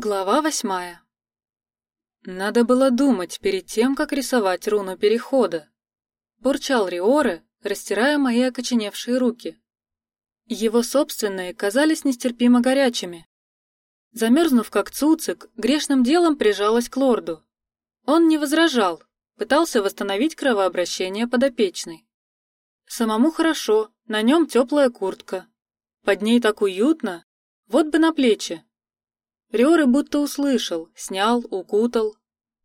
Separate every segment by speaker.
Speaker 1: Глава восьмая. Надо было думать перед тем, как рисовать руну перехода. Бурчал Риоре, растирая мои окоченевшие руки. Его собственные казались нестерпимо горячими. Замерзнув как цуцик, грешным делом прижалась к лорду. Он не возражал, пытался восстановить кровообращение подопечной. Самому хорошо, на нем теплая куртка. Под ней так уютно, вот бы на плечи. Риоры будто услышал, снял, укутал.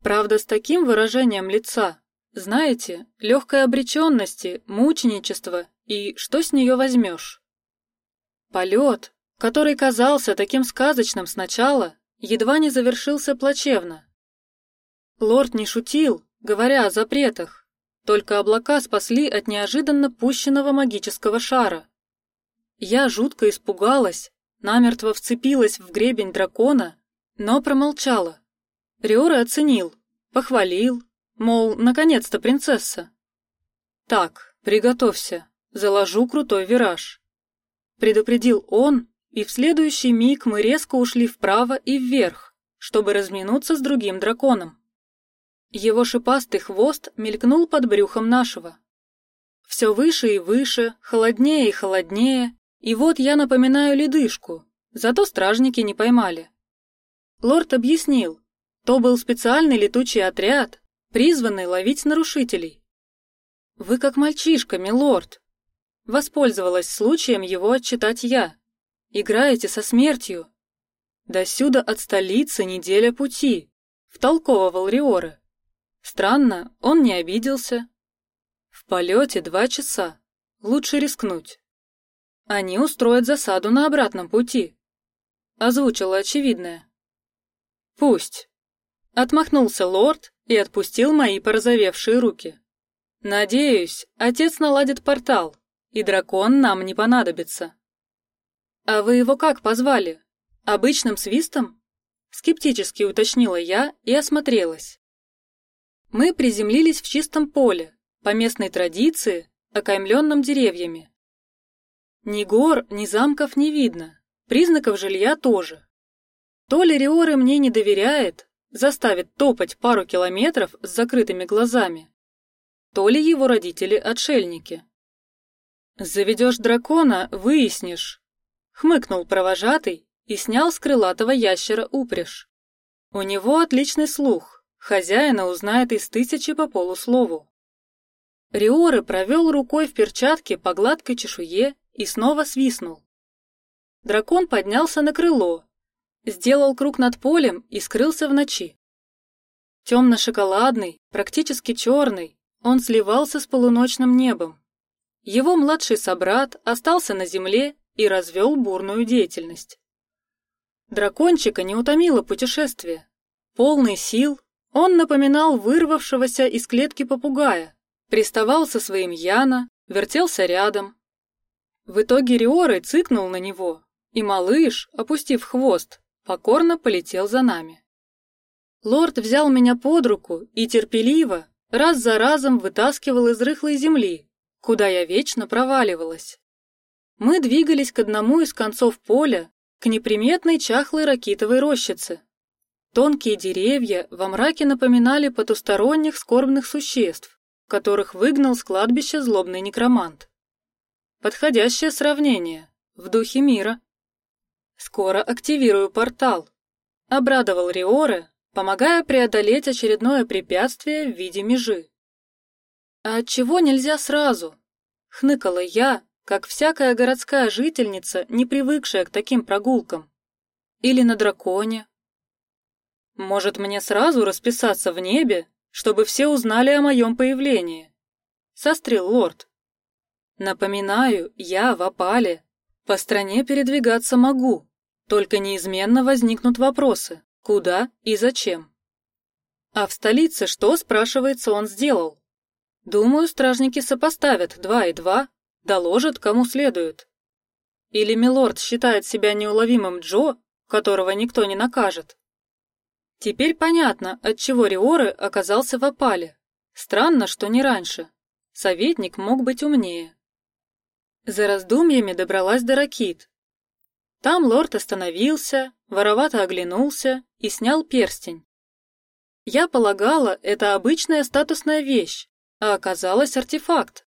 Speaker 1: Правда, с таким выражением лица, знаете, легкой обреченности, мученичества и что с нее возьмешь. Полет, который казался таким сказочным сначала, едва не завершился плачевно. Лорд не шутил, говоря о запретах, только облака спасли от неожиданно пущенного магического шара. Я жутко испугалась, намертво вцепилась в гребень дракона, но промолчала. Риора оценил, похвалил, мол, наконец-то принцесса. Так, приготовься, заложу крутой вираж. Предупредил он, и в следующий миг мы резко ушли вправо и вверх, чтобы разминуться с другим драконом. Его шипастый хвост мелькнул под брюхом нашего. Все выше и выше, холоднее и холоднее, и вот я напоминаю ледышку, зато стражники не поймали. Лорд объяснил, то был специальный летучий отряд, призванный ловить нарушителей. Вы как мальчишка, милорд. Воспользовалась случаем его отчитать я. Играете со смертью. До сюда от столицы неделя пути. Втолковывал Риоры. Странно, он не обиделся. В полете два часа. Лучше рискнуть. Они устроят засаду на обратном пути. Озвучила очевидное. Пусть. Отмахнулся лорд и отпустил мои порозовевшие руки. Надеюсь, отец наладит портал, и дракон нам не понадобится. А вы его как позвали? Обычным свистом? Скептически уточнила я и осмотрелась. Мы приземлились в чистом поле, по местной традиции, окаймленном деревьями. Ни гор, ни замков не видно, признаков жилья тоже. То ли Риоры мне не доверяет, заставит топать пару километров с закрытыми глазами, то ли его родители отшельники. Заведешь дракона, выяснишь. Хмыкнул провожатый и снял с крылатого ящера упряжь. У него отличный слух, хозяина узнает из тысячи по полуслову. Риоры провел рукой в перчатке по гладкой чешуе и снова свистнул. Дракон поднялся на крыло, сделал круг над полем и скрылся в ночи. Темно-шоколадный, практически черный, он сливался с полуночным небом. Его младший собрат остался на земле и развел бурную деятельность. Дракончика не утомило путешествие. Полный сил, он напоминал вырвавшегося из клетки попугая, приставал со своим Яна, вертелся рядом, в итоге Риоры цыкнул на него, и малыш, опустив хвост, покорно полетел за нами. Лорд взял меня под руку и терпеливо, раз за разом вытаскивал из рыхлой земли, куда я вечно проваливалась. Мы двигались к одному из концов поля, к неприметной чахлой ракитовой рощице. Тонкие деревья во мраке напоминали потусторонних скорбных существ, которых выгнал с кладбища злобный некромант. Подходящее сравнение. В духе мира. Скоро активирую портал. Обрадовал Риоре, помогая преодолеть очередное препятствие в виде межи. А от чего нельзя сразу? Хныкала я, как всякая городская жительница, не привыкшая к таким прогулкам. Или на драконе. Может, мне сразу расписаться в небе, чтобы все узнали о моем появлении? Сострил лорд. Напоминаю, я в опале. По стране передвигаться могу, только неизменно возникнут вопросы: куда и зачем. А в столице что, спрашивается, он сделал? Думаю, стражники сопоставят два и два, доложат кому следует. Или милорд считает себя неуловимым Джо, которого никто не накажет. Теперь понятно, от чего Риоры оказался в опале. Странно, что не раньше. Советник мог быть умнее. За раздумьями добралась до ракит. Там лорд остановился, воровато оглянулся и снял перстень. Я полагала, это обычная статусная вещь, а оказалось артефакт.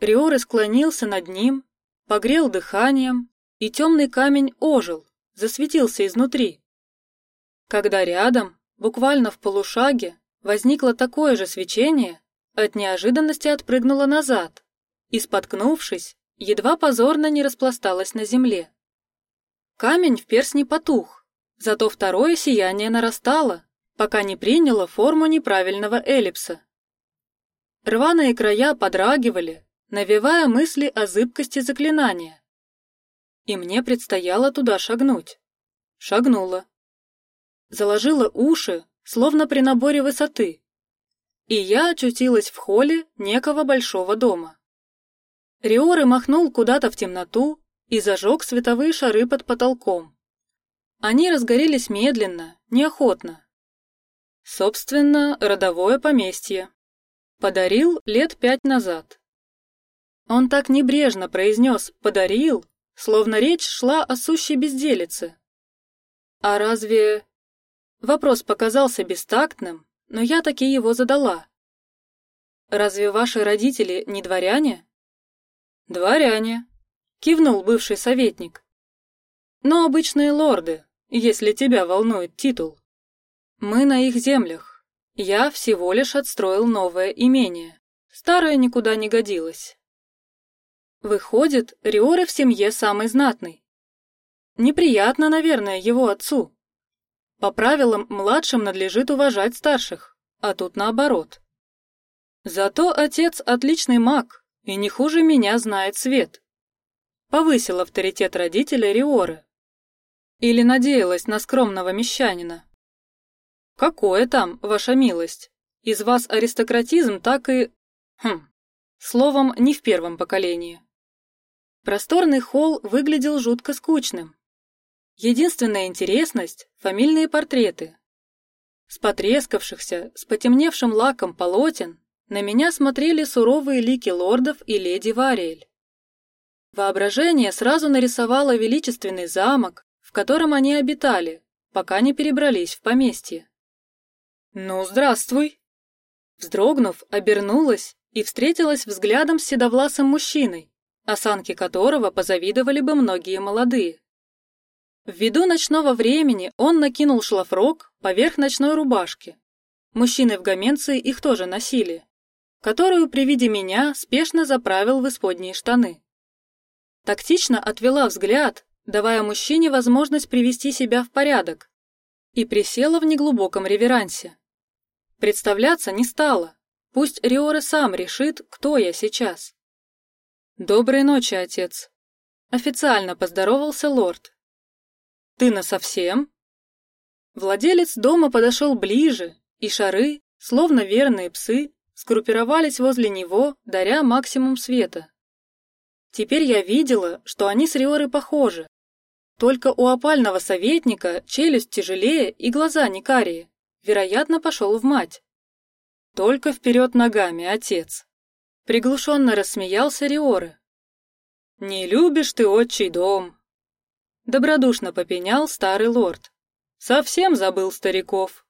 Speaker 1: Риоры склонился над ним, погрел дыханием, и темный камень ожил, засветился изнутри. Когда рядом, буквально в полушаге, возникло такое же свечение, от неожиданности отпрыгнула назад и, споткнувшись, едва позорно не распласталась на земле. Камень в перстне потух, зато второе сияние нарастало, пока не приняло форму неправильного эллипса. Рваные края подрагивали, навевая мысли о зыбкости заклинания. И мне предстояло туда шагнуть. Шагнула. Заложила уши, словно при наборе высоты, и я очутилась в холле некого большого дома. Риоры махнул куда-то в темноту и зажег световые шары под потолком. Они разгорелись медленно, неохотно. Собственно, родовое поместье. Подарил лет пять назад. Он так небрежно произнес «подарил», словно речь шла о сущей безделице. А разве... Вопрос показался бестактным, но я таки его задала. Разве ваши родители не дворяне? Дворяне, кивнул бывший советник. Но обычные лорды, если тебя волнует титул. Мы на их землях. Я всего лишь отстроил новое имение. Старое никуда не годилось. Выходит, Риоры в семье самый знатный. Неприятно, наверное, его отцу. По правилам младшим надлежит уважать старших, а тут наоборот. Зато отец отличный маг и не хуже меня знает свет. Повысил авторитет родителя Риоры. Или надеялась на скромного мещанина. Какое там, ваша милость? Из вас аристократизм так и... Хм, словом, не в первом поколении. Просторный холл выглядел жутко скучным, Единственная интересность – фамильные портреты. С потрескавшихся, с потемневшим лаком полотен на меня смотрели суровые лики лордов и леди Вариэль. Воображение сразу нарисовало величественный замок, в котором они обитали, пока не перебрались в поместье. «Ну, здравствуй!» Вздрогнув, обернулась и встретилась взглядом с седовласым мужчиной, осанки которого позавидовали бы многие молодые. Ввиду ночного времени он накинул шлафрок поверх ночной рубашки. Мужчины в Гаменции их тоже носили, которую при виде меня спешно заправил в исподние штаны. Тактично отвела взгляд, давая мужчине возможность привести себя в порядок, и присела в неглубоком реверансе. Представляться не стала. Пусть Риора сам решит, кто я сейчас. Доброй ночи, отец. Официально поздоровался лорд, ты на совсем? Владелец дома подошел ближе, и шары, словно верные псы, скруппировались возле него, даря максимум света. Теперь я видела, что они с Риорой похожи. Только у опального советника челюсть тяжелее и глаза не карие. Вероятно, пошел в мать. Только вперед ногами, отец. Приглушенно рассмеялся Риоры. Не любишь ты отчий дом, Добродушно попенял старый лорд. Совсем забыл стариков.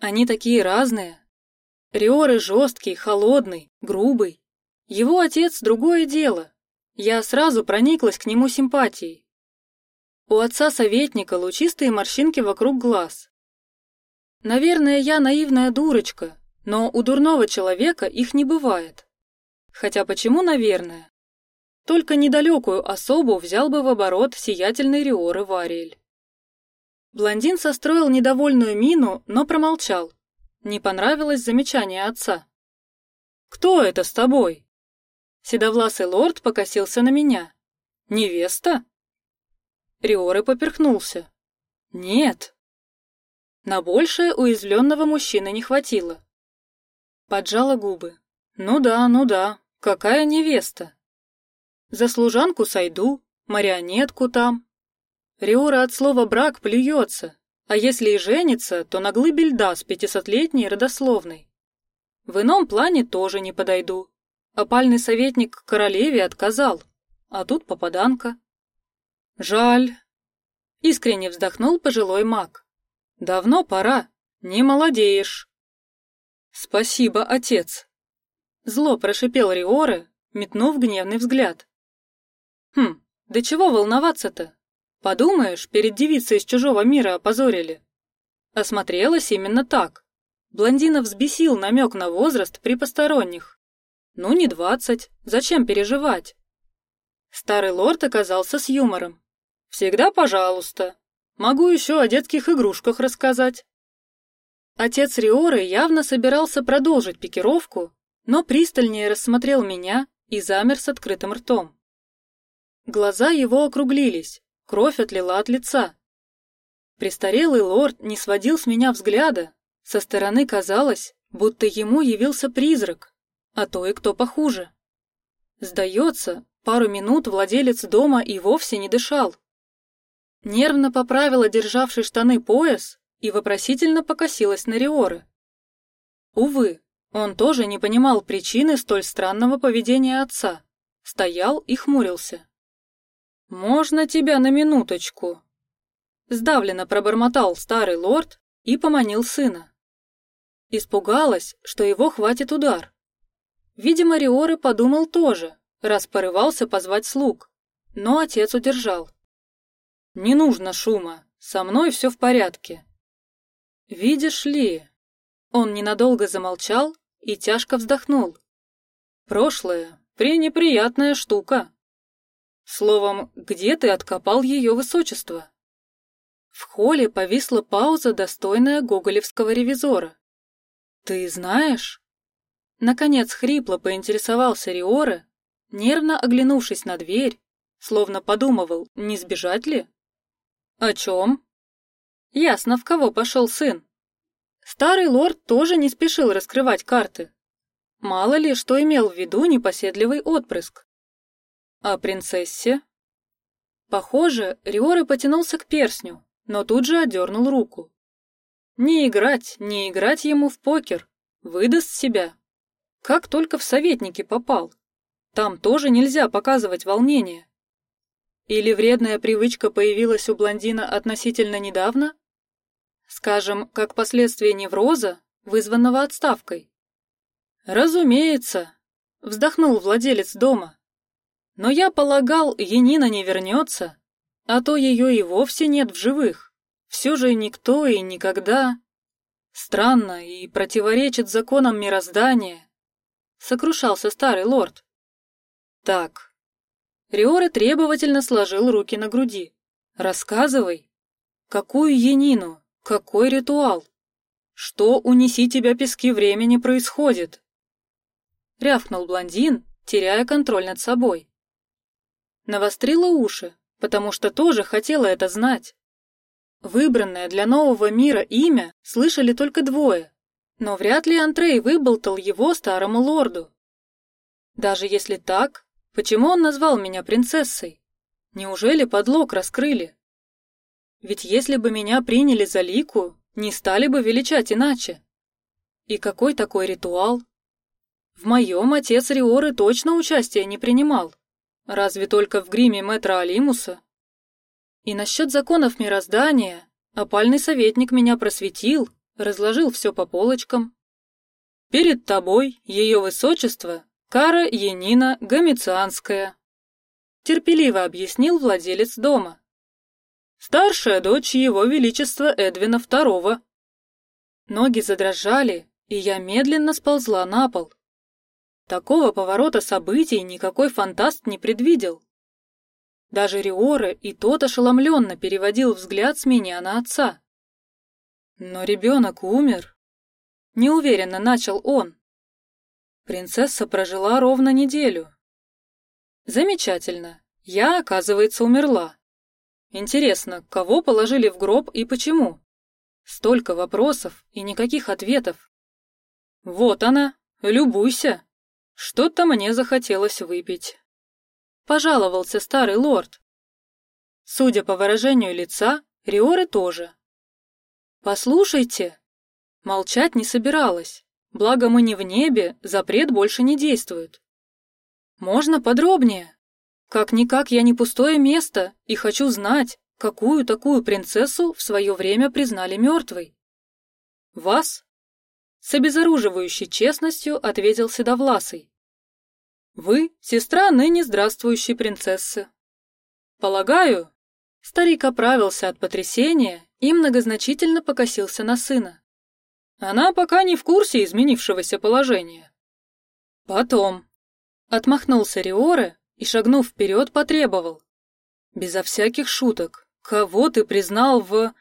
Speaker 1: Они такие разные. Риоры жесткий, холодный, грубый. Его отец другое дело. Я сразу прониклась к нему симпатией. У отца советника лучистые морщинки вокруг глаз. Наверное, я наивная дурочка, но у дурного человека их не бывает. Хотя почему, наверное? Только недалекую особу взял бы в оборот сиятельный Риоры Вариэль. Блондин состроил недовольную мину, но промолчал. Не понравилось замечание отца. «Кто это с тобой?» Седовласый лорд покосился на меня. «Невеста?» Риоры поперхнулся. «Нет». На большее уязвленного мужчины не хватило. Поджала губы. «Ну да, ну да, какая невеста?» За служанку сойду, марионетку там. Риора от слова брак плюется, а если и женится, то на глыбе льда с пятисотлетней родословной. В ином плане тоже не подойду. Опальный советник королеве отказал, а тут попаданка. Жаль. Искренне вздохнул пожилой маг. Давно пора, не молодеешь. Спасибо, отец. Зло прошипел Риоре, метнув гневный взгляд. Хм, да чего волноваться-то? Подумаешь, перед девицей из чужого мира опозорили. Осмотрелась именно так. Блондина взбесил намек на возраст при посторонних. Ну, не двадцать, зачем переживать? Старый лорд оказался с юмором. Всегда пожалуйста. Могу еще о детских игрушках рассказать. Отец Риоры явно собирался продолжить пикировку, но пристальнее рассмотрел меня и замер с открытым ртом. Глаза его округлились, кровь отлила от лица. Престарелый лорд не сводил с меня взгляда. Со стороны казалось, будто ему явился призрак, а то и кто похуже. Сдается, пару минут владелец дома и вовсе не дышал. Нервно поправила державший штаны пояс и вопросительно покосилась на Риоры. Увы, он тоже не понимал причины столь странного поведения отца. Стоял и хмурился. Можно тебя на минуточку? Сдавленно пробормотал старый лорд и поманил сына. Испугалась, что его хватит удар. Видимо, Риоры подумал тоже, раз порывался позвать слуг, но отец удержал. Не нужно шума, со мной все в порядке. Видишь ли? Он ненадолго замолчал и тяжко вздохнул. Прошлое пренеприятная штука. Словом, где ты откопал ее высочество? В холле повисла пауза, достойная гоголевского ревизора. Ты знаешь? Наконец хрипло поинтересовался Риора, нервно оглянувшись на дверь, словно подумывал, не сбежать ли. О чем? Ясно, в кого пошел сын. Старый лорд тоже не спешил раскрывать карты. Мало ли, что имел в виду непоседливый отпрыск. А принцессе? Похоже, Риоры потянулся к перстню, но тут же отдернул руку. Не играть, не играть ему в покер, выдаст себя. Как только в советники попал, там тоже нельзя показывать волнение. Или вредная привычка появилась у блондина относительно недавно? Скажем, как последствие невроза, вызванного отставкой. Разумеется, вздохнул владелец дома. Но я полагал, Енина не вернется, а то ее и вовсе нет в живых. Все же никто и никогда. Странно и противоречит законам мироздания. Сокрушался старый лорд. Так. Риора требовательно сложил руки на груди. Рассказывай, какую Енину, какой ритуал, что унеси тебя пески времени происходит? Рявкнул блондин, теряя контроль над собой. Навострила уши, потому что тоже хотела это знать. Выбранное для нового мира имя слышали только двое, но вряд ли Антрей выболтал его старому лорду. Даже если так, почему он назвал меня принцессой? Неужели подлог раскрыли? Ведь если бы меня приняли за лику, не стали бы величать иначе. И какой такой ритуал? В моем отец Риоры точно участия не принимал. Разве только в гриме мэтра Алимуса? И насчет законов мироздания опальный советник меня просветил, разложил все по полочкам. Перед тобой ее высочество Кара Енина Гамицианская. Терпеливо объяснил владелец дома. Старшая дочь его величества Эдвина II. Ноги задрожали, и я медленно сползла на пол. Такого поворота событий никакой фантаст не предвидел. Даже Риоре и тот ошеломленно переводил взгляд с меня на отца. Но ребенок умер. Неуверенно начал он. Принцесса прожила ровно неделю. Замечательно. Я, оказывается, умерла. Интересно, кого положили в гроб и почему? Столько вопросов и никаких ответов. Вот она, любуйся. Что-то мне захотелось выпить. Пожаловался старый лорд. Судя по выражению лица, Риоры тоже. Послушайте, молчать не собиралась. Благо мы не в небе, запрет больше не действует. Можно подробнее? Как-никак я не пустое место и хочу знать, какую такую принцессу в свое время признали мертвой. Вас? С обезоруживающей честностью ответил Седовласый. Вы сестра ныне здравствующей принцессы. Полагаю, старик оправился от потрясения и многозначительно покосился на сына. Она пока не в курсе изменившегося положения. Потом. Отмахнулся Риоре и, шагнув вперед, потребовал. Безо всяких шуток. Кого ты признал в...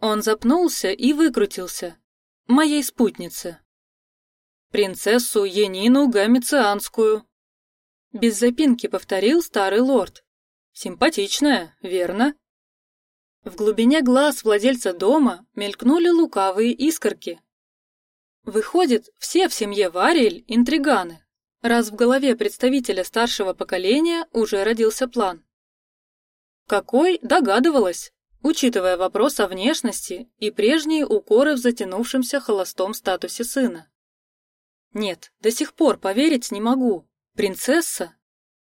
Speaker 1: Он запнулся и выкрутился. Моей спутнице. Принцессу Енину Гамицианскую. Без запинки повторил старый лорд. Симпатичная, верно? В глубине глаз владельца дома мелькнули лукавые искорки. Выходит, все в семье Вариэль интриганы, раз в голове представителя старшего поколения уже родился план. Какой, догадывалась, учитывая вопрос о внешности и прежние укоры в затянувшемся холостом статусе сына. Нет, до сих пор поверить не могу. Принцесса?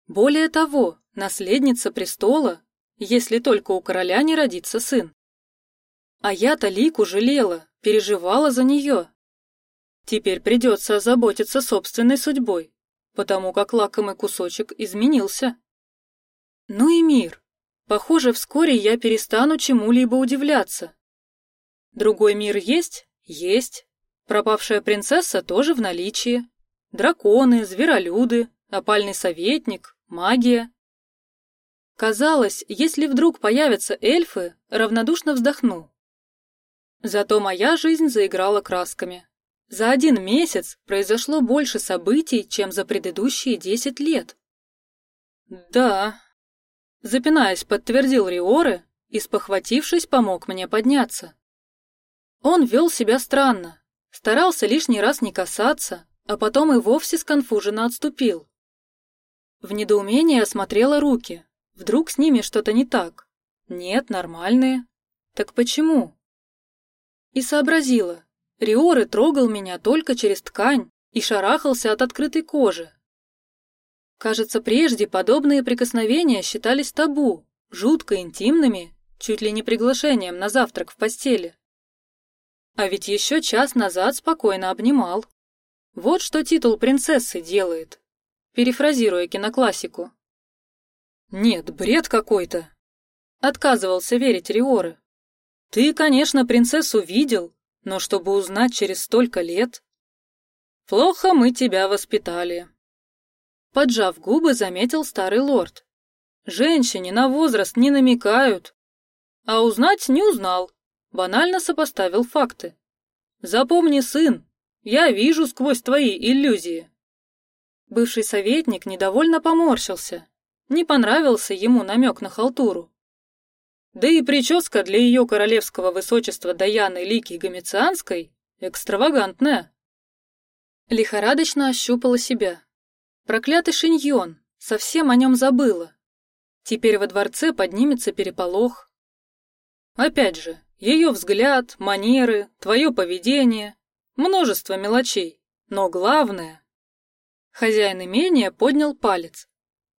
Speaker 1: Более того, наследница престола если только у короля не родится сын. А я-то Лику жалела, переживала за нее. Теперь придется озаботиться собственной судьбой, потому как лакомый кусочек изменился. Ну и мир. Похоже, вскоре я перестану чему-либо удивляться. Другой мир есть? Есть. Пропавшая принцесса тоже в наличии. Драконы, зверолюды, опальный советник, магия. Казалось, если вдруг появятся эльфы, равнодушно вздохну. Зато моя жизнь заиграла красками. За один месяц произошло больше событий, чем за предыдущие десять лет. Да, запинаясь, подтвердил Риоры и, спохватившись, помог мне подняться. Он вел себя странно, старался лишний раз не касаться, а потом и вовсе сконфуженно отступил. В недоумении осмотрела руки, Вдруг с ними что-то не так? Нет, нормальные. Так почему? И сообразила. Риоры трогал меня только через ткань и шарахался от открытой кожи. Кажется, прежде подобные прикосновения считались табу, жутко интимными, чуть ли не приглашением на завтрак в постели. А ведь еще час назад спокойно обнимал. Вот что титул принцессы делает, перефразируя киноклассику. Нет, бред какой-то. Отказывался верить Риоры. Ты, конечно, принцессу видел, но чтобы узнать через столько лет... Плохо мы тебя воспитали. Поджав губы, заметил старый лорд. Женщине на возраст не намекают. А узнать не узнал. Банально сопоставил факты. Запомни, сын, я вижу сквозь твои иллюзии. Бывший советник недовольно поморщился, не понравился ему намек на халтуру. Да и прическа для ее королевского высочества Даяны Лики Гомицианской экстравагантная. Лихорадочно ощупала себя. Проклятый шиньон, совсем о нем забыла. Теперь во дворце поднимется переполох. Опять же, ее взгляд, манеры, твое поведение, множество мелочей, но главное. Хозяин имения поднял палец.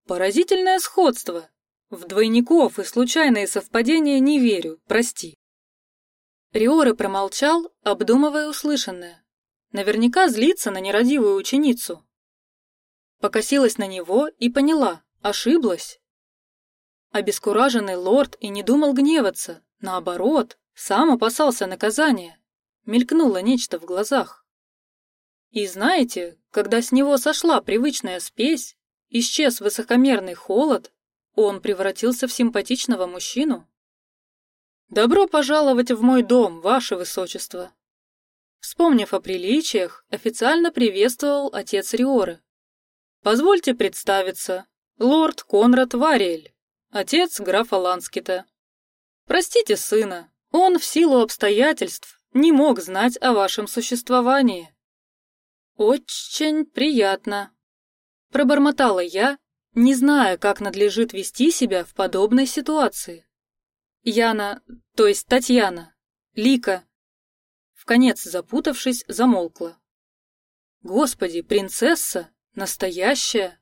Speaker 1: Поразительное сходство. В двойников и случайные совпадения не верю, прости. Риоры промолчал, обдумывая услышанное. Наверняка злится на нерадивую ученицу. Покосилась на него и поняла, ошиблась. Обескураженный лорд и не думал гневаться, наоборот, сам опасался наказания. Мелькнуло нечто в глазах. И знаете, когда с него сошла привычная спесь, Исчез высокомерный холод, он превратился в симпатичного мужчину. Добро пожаловать в мой дом, ваше высочество. Вспомнив о приличиях, официально приветствовал отец Риоры. Позвольте представиться, лорд Конрад Вариэль, отец графа Ланскита. Простите сына, он в силу обстоятельств не мог знать о вашем существовании. Очень приятно, Пробормотала я, не зная, как надлежит вести себя в подобной ситуации. Яна, то есть Татьяна, Лика, в конец запутавшись, замолкла. Господи, принцесса, настоящая.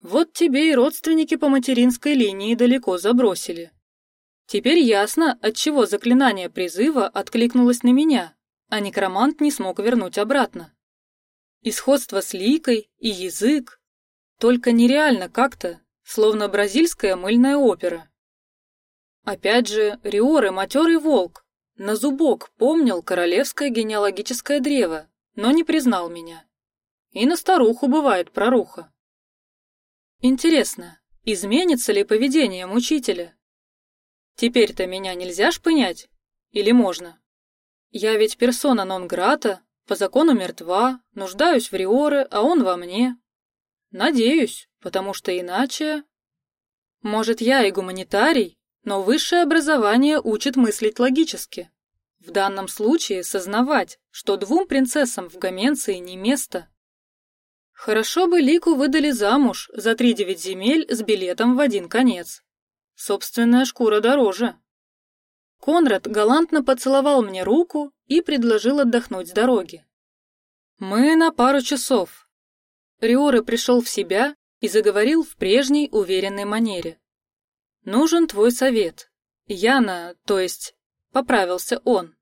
Speaker 1: Вот тебе и родственники по материнской линии далеко забросили. Теперь ясно, отчего заклинание призыва откликнулось на меня, а некромант не смог вернуть обратно. И сходство с Ликой, и язык. Только нереально как-то, словно бразильская мыльная опера. Опять же, Риоры матерый волк, на зубок помнил королевское генеалогическое древо, но не признал меня. И на старуху бывает проруха. Интересно, изменится ли поведение мучителя? Теперь-то меня нельзя шпынять? Или можно? Я ведь персона нон-грата, по закону мертва, нуждаюсь в Риоре, а он во мне. Надеюсь, потому что иначе... Может, я и гуманитарий, но высшее образование учит мыслить логически. В данном случае сознавать, что двум принцессам в Гаменции не место. Хорошо бы Лику выдали замуж за три девять земель с билетом в один конец. Собственная шкура дороже. Конрад галантно поцеловал мне руку и предложил отдохнуть с дороги. Мы на пару часов. Риоры пришел в себя и заговорил в прежней уверенной манере. Нужен твой совет. Яна, то есть, поправился он.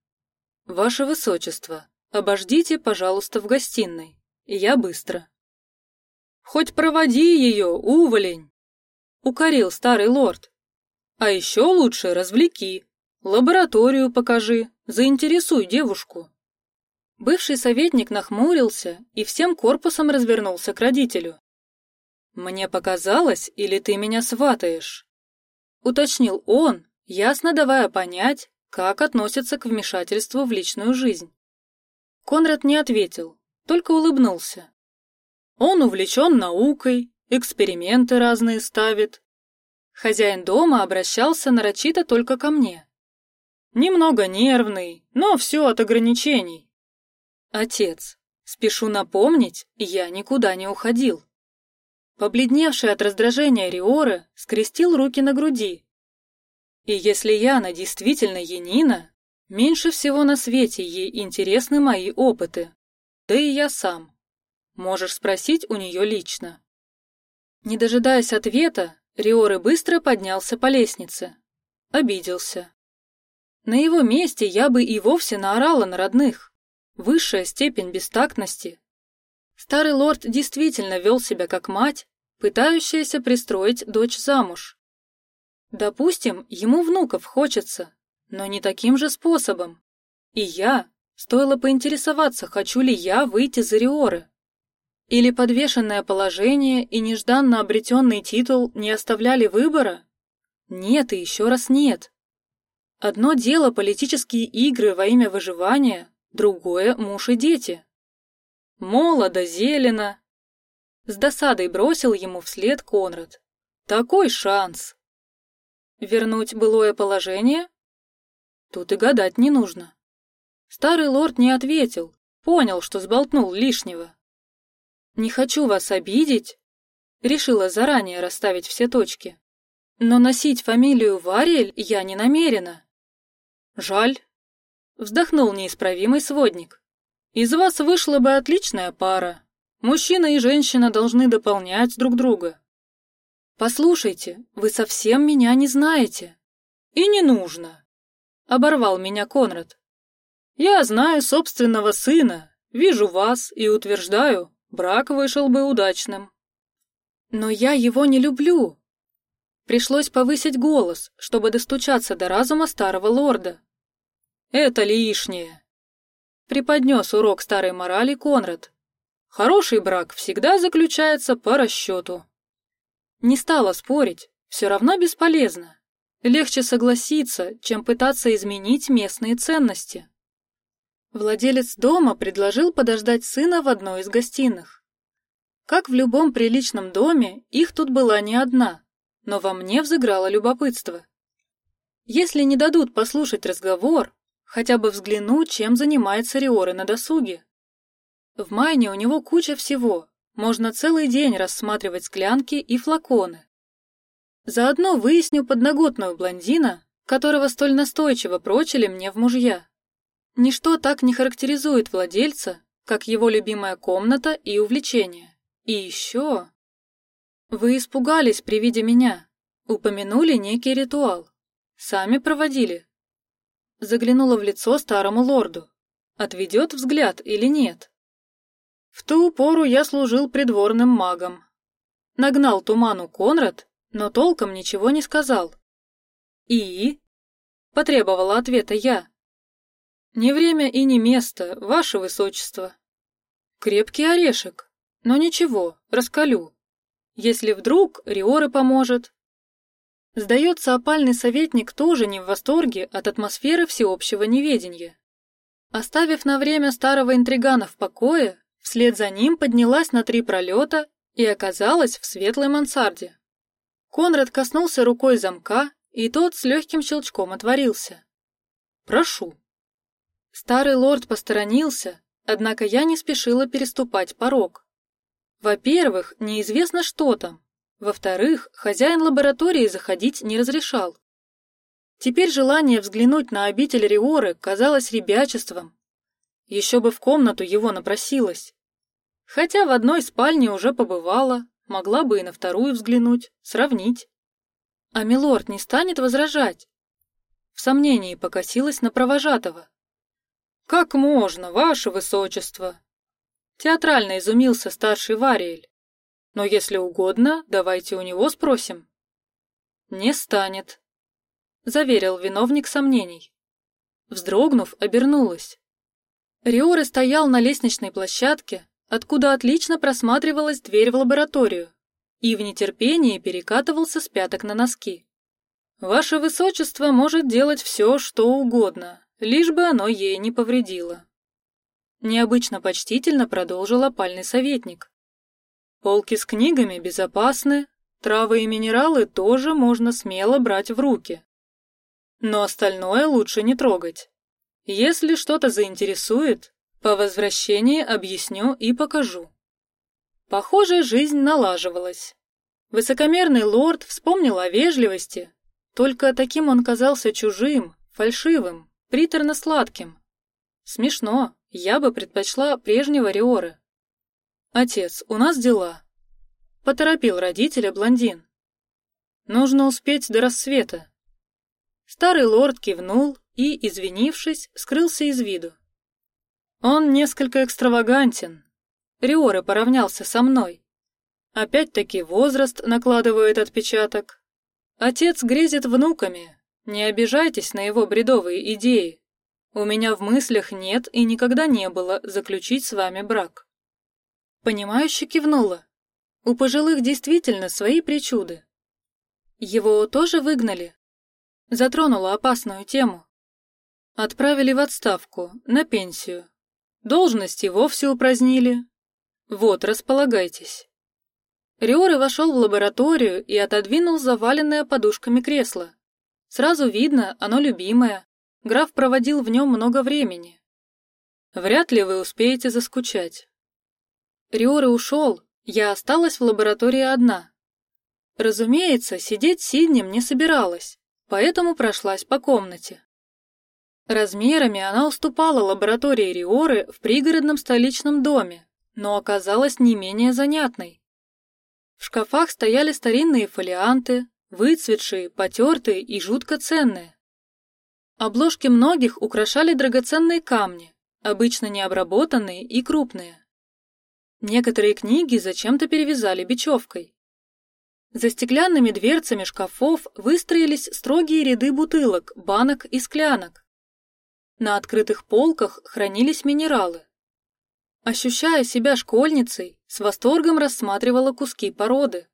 Speaker 1: Ваше высочество, обождите, пожалуйста, в гостиной. Я быстро. Хоть проводи ее, уволень!» Укорил старый лорд. «А еще лучше развлеки. Лабораторию покажи, заинтересуй девушку». Бывший советник нахмурился и всем корпусом развернулся к родителю. «Мне показалось, или ты меня сватаешь?» Уточнил он, ясно давая понять, как относится к вмешательству в личную жизнь. Конрад не ответил, только улыбнулся. Он увлечен наукой, эксперименты разные ставит. Хозяин дома обращался нарочито только ко мне. Немного нервный, но все от ограничений. Отец, спешу напомнить, я никуда не уходил. Побледневший от раздражения Риоры скрестил руки на груди. И если Яна действительно Янина, меньше всего на свете ей интересны мои опыты, да и я сам. Можешь спросить у нее лично. Не дожидаясь ответа, Риоры быстро поднялся по лестнице. Обиделся. На его месте я бы и вовсе наорала на родных. Высшая степень бестактности. Старый лорд действительно вел себя как мать, пытающаяся пристроить дочь замуж. Допустим, ему внуков хочется, но не таким же способом. И я, стоило поинтересоваться, хочу ли я выйти за Риоры. Или подвешенное положение и нежданно обретенный титул не оставляли выбора? Нет и еще раз нет. Одно дело политические игры во имя выживания, другое муж и дети. Молодо, зелено. С досадой бросил ему вслед Конрад. Такой шанс. Вернуть былое положение? Тут и гадать не нужно. Старый лорд не ответил, понял, что сболтнул лишнего. Не хочу вас обидеть. Решила заранее расставить все точки. Но носить фамилию Варель я не намерена. Жаль. Вздохнул неисправимый сводник. Из вас вышла бы отличная пара. Мужчина и женщина должны дополнять друг друга. Послушайте, вы совсем меня не знаете. И не нужно. Оборвал меня Конрад. Я знаю собственного сына, вижу вас и утверждаю, брак вышел бы удачным. Но я его не люблю. Пришлось повысить голос, чтобы достучаться до разума старого лорда. Это лишнее. Преподнес урок старой морали Конрад. Хороший брак всегда заключается по расчету. Не стала спорить, все равно бесполезно. Легче согласиться, чем пытаться изменить местные ценности. Владелец дома предложил подождать сына в одной из гостиных. Как в любом приличном доме, их тут была не одна, но во мне взыграло любопытство. Если не дадут послушать разговор, хотя бы взглянуть, чем занимается Риоры на досуге. В Майне у него куча всего, можно целый день рассматривать склянки и флаконы. Заодно выясню подноготную блондина, которого столь настойчиво прочили мне в мужья. Ничто так не характеризует владельца, как его любимая комната и увлечения. И еще... Вы испугались при виде меня, упомянули некий ритуал. Сами проводили. Заглянула в лицо старому лорду. Отведет взгляд или нет? В ту пору я служил придворным магом. Нагнал туману Конрад, но толком ничего не сказал. И? Потребовала ответа я. Не время и не место, ваше высочество. Крепкий орешек, но ничего, раскалю. Если вдруг Риоры поможет. Сдается, опальный советник тоже не в восторге от атмосферы всеобщего неведения. Оставив на время старого интригана в покое, вслед за ним поднялась на три пролета и оказалась в светлой мансарде. Конрад коснулся рукой замка, и тот с легким щелчком отворился. Прошу. Старый лорд посторонился, однако я не спешила переступать порог. Во-первых, неизвестно, что там. Во-вторых, хозяин лаборатории заходить не разрешал. Теперь желание взглянуть на обитель Риоры казалось ребячеством. Еще бы в комнату его напросилась. Хотя в одной спальне уже побывала, могла бы и на вторую взглянуть, сравнить. А милорд не станет возражать. В сомнении покосилась на провожатого. Как можно, ваше высочество? Театрально изумился старший Вариэль. Но если угодно, давайте у него спросим. Не станет, заверил виновник сомнений. Вздрогнув, обернулась. Риоры стоял на лестничной площадке, откуда отлично просматривалась дверь в лабораторию, и в нетерпении перекатывался с пяток на носки. Ваше высочество может делать все, что угодно, лишь бы оно ей не повредило. Необычно почтительно продолжил опальный советник. Полки с книгами безопасны, травы и минералы тоже можно смело брать в руки. Но остальное лучше не трогать. Если что-то заинтересует, по возвращении объясню и покажу. Похоже, жизнь налаживалась. Высокомерный лорд вспомнил о вежливости, только таким он казался чужим, фальшивым, приторно-сладким. Смешно, я бы предпочла прежнего Риоры. Отец, у нас дела. Поторопил родителя блондин. Нужно успеть до рассвета. Старый лорд кивнул и, извинившись, скрылся из виду. Он несколько экстравагантен. Риоры поравнялся со мной. Опять-таки возраст накладывает отпечаток. Отец грезит внуками. Не обижайтесь на его бредовые идеи. У меня в мыслях нет и никогда не было заключить с вами брак. Понимающе кивнула. У пожилых действительно свои причуды. Его тоже выгнали. Затронула опасную тему. Отправили в отставку, на пенсию. Должности вовсе упразднили. Вот, располагайтесь. Риоры вошел в лабораторию и отодвинул заваленное подушками кресло. Сразу видно, оно любимое. Граф проводил в нем много времени. Вряд ли вы успеете заскучать. Риоры ушел, я осталась в лаборатории одна. Разумеется, сидеть сиднем не собиралась, поэтому прошлась по комнате. Размерами она уступала лаборатории Риоры в пригородном столичном доме, но оказалась не менее занятной. В шкафах стояли старинные фолианты, выцветшие, потертые и жутко ценные. Обложки многих украшали драгоценные камни, обычно необработанные и крупные. Некоторые книги зачем-то перевязали бечевкой. За стеклянными дверцами шкафов выстроились строгие ряды бутылок, банок и склянок. На открытых полках хранились минералы. Ощущая себя школьницей, с восторгом рассматривала куски породы.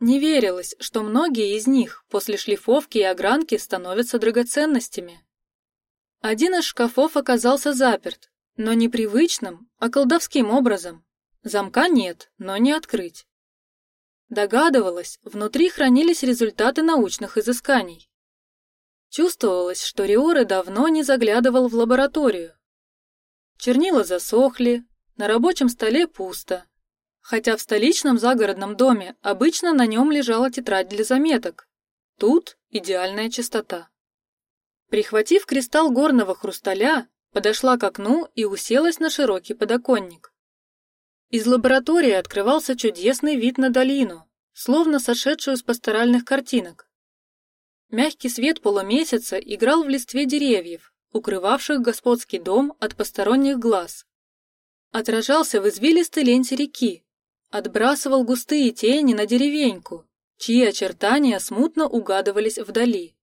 Speaker 1: Не верилось, что многие из них после шлифовки и огранки становятся драгоценностями. Один из шкафов оказался заперт, но не привычным, а колдовским образом. Замка нет, но не открыть. Догадывалась, внутри хранились результаты научных изысканий. Чувствовалось, что Риоры давно не заглядывал в лабораторию. Чернила засохли, на рабочем столе пусто, хотя в столичном загородном доме обычно на нем лежала тетрадь для заметок. Тут идеальная чистота. Прихватив кристалл горного хрусталя, подошла к окну и уселась на широкий подоконник. Из лаборатории открывался чудесный вид на долину, словно сошедшую с пасторальных картинок. Мягкий свет полумесяца играл в листве деревьев, укрывавших господский дом от посторонних глаз. Отражался в извилистой ленте реки, отбрасывал густые тени на деревеньку, чьи очертания смутно угадывались вдали.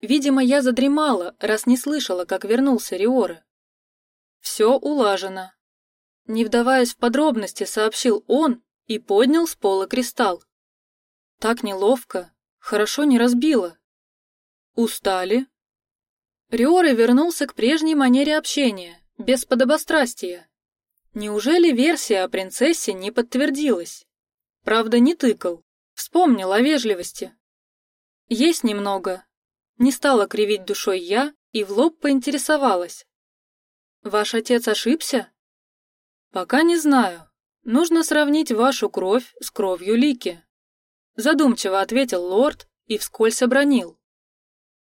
Speaker 1: Видимо, я задремала, раз не слышала, как вернулся Риора. Все улажено. Не вдаваясь в подробности, сообщил он и поднял с пола кристалл. Так неловко, хорошо не разбила. Устали? Риоры вернулся к прежней манере общения, без подобострастия. Неужели версия о принцессе не подтвердилась? Правда, не тыкал. Вспомнил о вежливости. Есть немного. Не стала кривить душой я и в лоб поинтересовалась. Ваш отец ошибся? Пока не знаю. Нужно сравнить вашу кровь с кровью Лики. Задумчиво ответил лорд и вскользь обронил.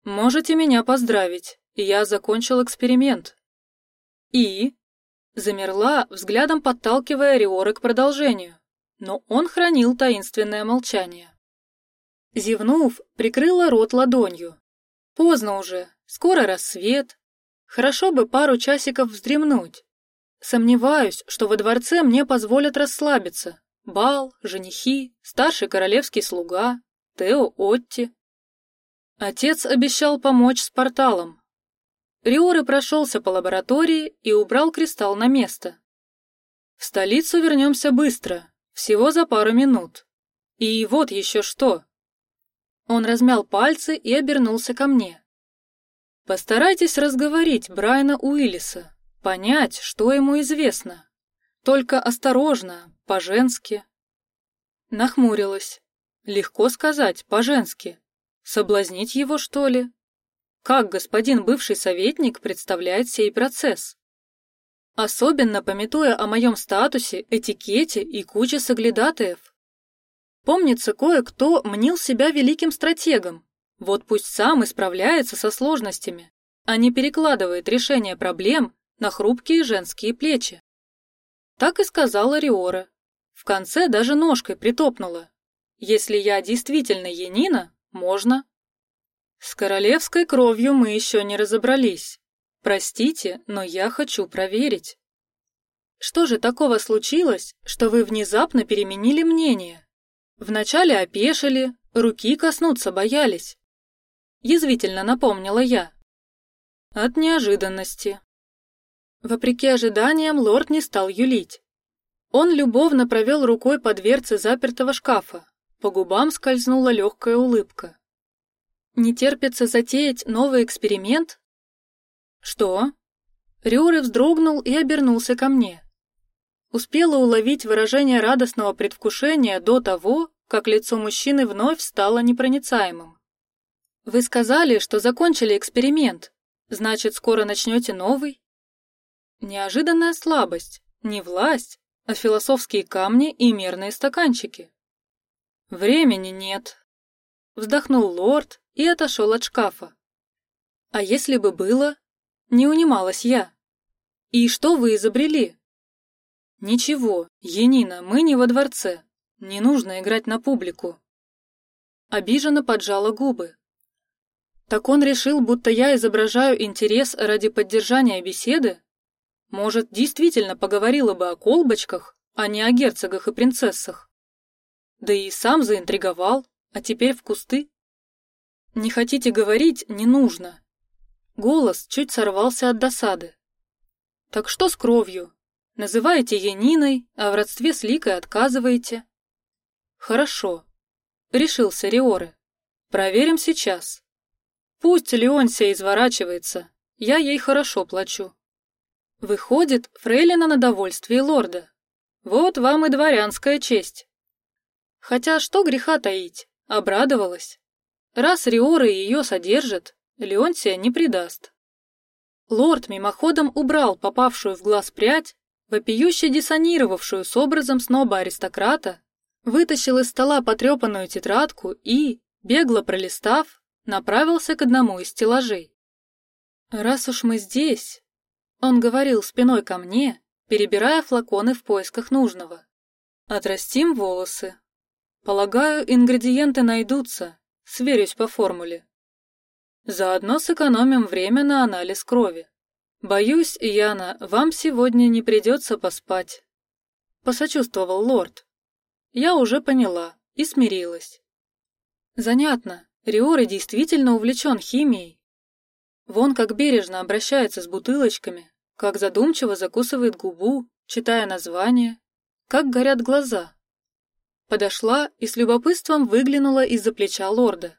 Speaker 1: Можете меня поздравить, я закончил эксперимент. И замерла, взглядом подталкивая Риора к продолжению, но он хранил таинственное молчание. Зевнув, прикрыла рот ладонью. Поздно уже, скоро рассвет. Хорошо бы пару часиков вздремнуть. Сомневаюсь, что во дворце мне позволят расслабиться. Бал, женихи, старший королевский слуга, Тео Отти. Отец обещал помочь с порталом. Риоры прошелся по лаборатории и убрал кристалл на место. В столицу вернемся быстро, всего за пару минут. И вот еще что. Он размял пальцы и обернулся ко мне. Постарайтесь разговорить Брайана Уиллиса, понять, что ему известно. Только осторожно, по-женски. Нахмурилась. Легко сказать, по-женски. Соблазнить его, что ли? Как господин бывший советник представляет сей процесс? Особенно пометуя о моем статусе, этикете и куче соглядатаев. Помнится, кое-кто мнил себя великим стратегом. Вот пусть сам исправляется со сложностями, а не перекладывает решение проблем на хрупкие женские плечи. Так и сказала Риора. В конце даже ножкой притопнула. Если я действительно Енина, можно. С королевской кровью мы еще не разобрались. Простите, но я хочу проверить. Что же такого случилось, что вы внезапно переменили мнение? Вначале опешили, руки коснуться боялись. Язвительно напомнила я. От неожиданности. Вопреки ожиданиям, лорд не стал юлить. Он любовно провел рукой по дверце запертого шкафа, по губам скользнула легкая улыбка. Не терпится затеять новый эксперимент? Что? Рюры вздрогнул и обернулся ко мне. Успела уловить выражение радостного предвкушения до того, как лицо мужчины вновь стало непроницаемым. Вы сказали, что закончили эксперимент. Значит, скоро начнете новый? Неожиданная слабость, не власть, а философские камни и мерные стаканчики. Времени нет. Вздохнул лорд и отошел от шкафа. А если бы было? Не унималась я. И что вы изобрели? Ничего, Енина, мы не во дворце. Не нужно играть на публику. Обиженно поджала губы. Так он решил, будто я изображаю интерес ради поддержания беседы? Может, действительно поговорила бы о колбочках, а не о герцогах и принцессах? Да и сам заинтриговал, а теперь в кусты. Не хотите говорить, не нужно. Голос чуть сорвался от досады. Так что с кровью? Называете Яниной, а в родстве с Ликой отказываете. Хорошо. Решился Риоры. Проверим сейчас. Пусть Леонсия изворачивается, я ей хорошо плачу. Выходит, Фрейлина на довольствие лорда. Вот вам и дворянская честь. Хотя что греха таить, обрадовалась. Раз Риоры ее содержит, Леонтия не предаст. Лорд мимоходом убрал попавшую в глаз прядь, вопиюще диссонировавшую с образом сноба-аристократа, вытащил из стола потрепанную тетрадку и, бегло пролистав, направился к одному из стеллажей. Раз уж мы здесь, он говорил спиной ко мне, перебирая флаконы в поисках нужного. Отрастим волосы, Полагаю, ингредиенты найдутся, сверюсь по формуле. Заодно сэкономим время на анализ крови. Боюсь, Яна, вам сегодня не придется поспать. Посочувствовал лорд. Я уже поняла и смирилась. Занятно, Риоры действительно увлечен химией. Вон как бережно обращается с бутылочками, как задумчиво закусывает губу, читая название, как горят глаза. Подошла и с любопытством выглянула из-за плеча лорда.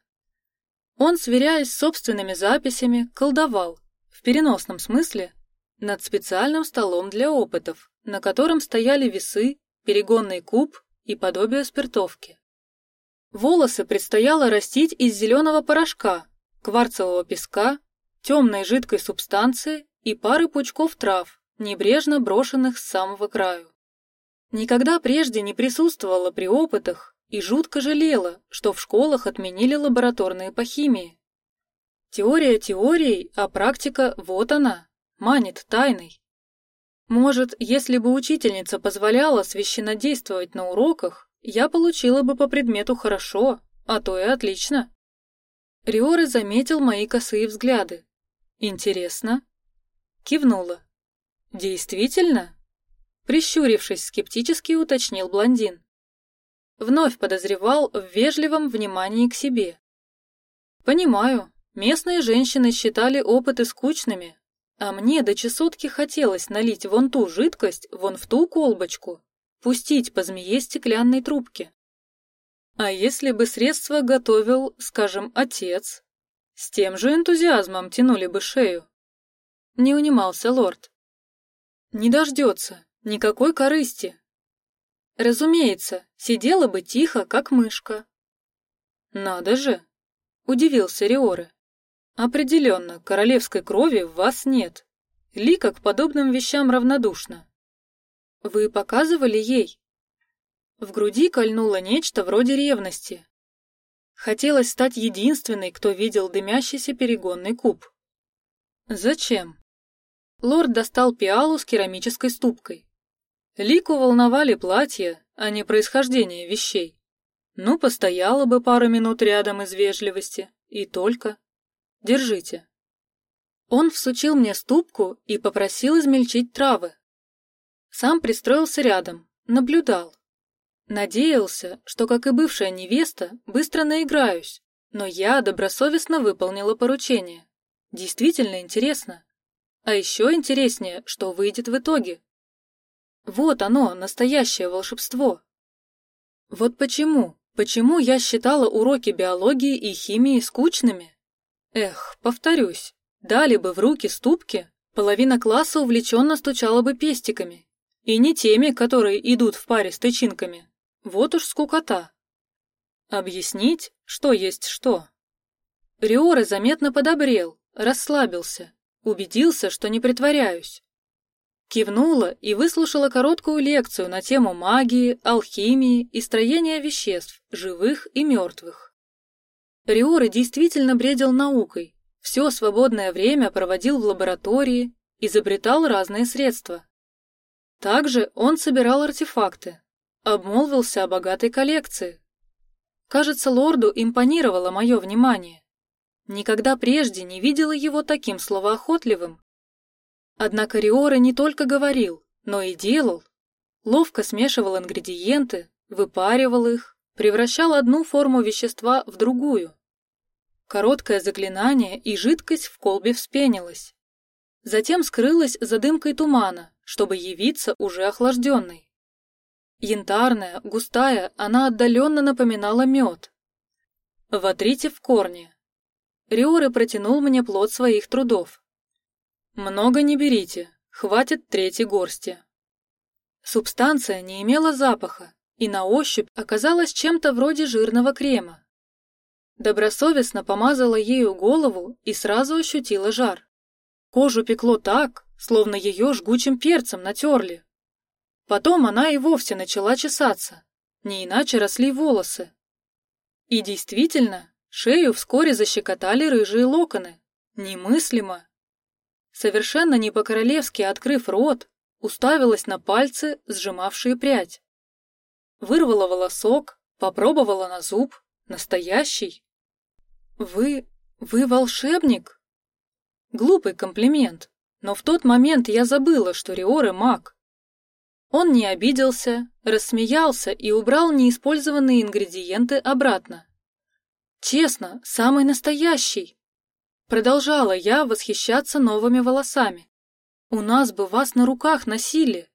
Speaker 1: Он, сверяясь с собственными записями, колдовал, в переносном смысле, над специальным столом для опытов, на котором стояли весы, перегонный куб и подобие спиртовки. Волосы предстояло растить из зеленого порошка, кварцевого песка, темной жидкой субстанции и пары пучков трав, небрежно брошенных с самого краю. Никогда прежде не присутствовала при опытах и жутко жалела, что в школах отменили лабораторные по химии. Теория теорией, а практика вот она, манит тайной. Может, если бы учительница позволяла священнодействовать на уроках, я получила бы по предмету хорошо, а то и отлично. Риоры заметил мои косые взгляды. Интересно. Кивнула. Действительно? Прищурившись, скептически уточнил блондин. Вновь подозревал в вежливом внимании к себе. Понимаю, местные женщины считали опыты скучными, а мне до чесотки хотелось налить вон ту жидкость, вон в ту колбочку, пустить по змее стеклянной трубки. А если бы средство готовил, скажем, отец, с тем же энтузиазмом тянули бы шею. Не унимался лорд. Не дождется, никакой корысти. Разумеется, сидела бы тихо, как мышка. Надо же, удивился Риоры. Определенно, королевской крови в вас нет. Лика к подобным вещам равнодушна. Вы показывали ей? В груди кольнуло нечто вроде ревности. Хотелось стать единственной, кто видел дымящийся перегонный куб. Зачем? Лорд достал пиалу с керамической ступкой. Лику волновали платья, а не происхождение вещей. Ну, постояла бы пару минут рядом из вежливости, и только. Держите. Он всучил мне ступку и попросил измельчить травы. Сам пристроился рядом, наблюдал. Надеялся, что, как и бывшая невеста, быстро наиграюсь, но я добросовестно выполнила поручение. Действительно интересно. А еще интереснее, что выйдет в итоге. Вот оно, настоящее волшебство. Вот почему, почему я считала уроки биологии и химии скучными? Эх, повторюсь, дали бы в руки ступки, половина класса увлеченно стучала бы пестиками. И не теми, которые идут в паре с тычинками. Вот уж скукота. Объяснить, что есть что. Риоре заметно подобрел, расслабился, убедился, что не притворяюсь. Кивнула и выслушала короткую лекцию на тему магии, алхимии и строения веществ, живых и мертвых. Риоры действительно бредил наукой, все свободное время проводил в лаборатории, изобретал разные средства. Также он собирал артефакты, обмолвился о богатой коллекции. Кажется, лорду импонировало мое внимание. Никогда прежде не видела его таким словоохотливым. Однако Риора не только говорил, но и делал. Ловко смешивал ингредиенты, выпаривал их, превращал одну форму вещества в другую. Короткое заклинание, и жидкость в колбе вспенилась. Затем скрылась за дымкой тумана, чтобы явиться уже охлажденной. Янтарная, густая, она отдаленно напоминала мед. Вотрите в корне. Риоры протянул мне плод своих трудов. Много не берите, хватит третьей горсти. Субстанция не имела запаха и на ощупь оказалась чем-то вроде жирного крема. Добросовестно помазала ею голову и сразу ощутила жар. Кожу пекло так, словно ее жгучим перцем натерли. Потом она и вовсе начала чесаться, не иначе росли волосы. И действительно, шею вскоре защекотали рыжие локоны. Немыслимо. Совершенно не по-королевски открыв рот, уставилась на пальцы, сжимавшие прядь. Вырвала волосок, Попробовала на зуб. Настоящий. Вы... вы волшебник? Глупый комплимент, но в тот момент я забыла, что Риоры маг. Он не обиделся, рассмеялся и убрал неиспользованные ингредиенты обратно. Честно, самый настоящий. Продолжала я восхищаться новыми волосами. У нас бы вас на руках носили.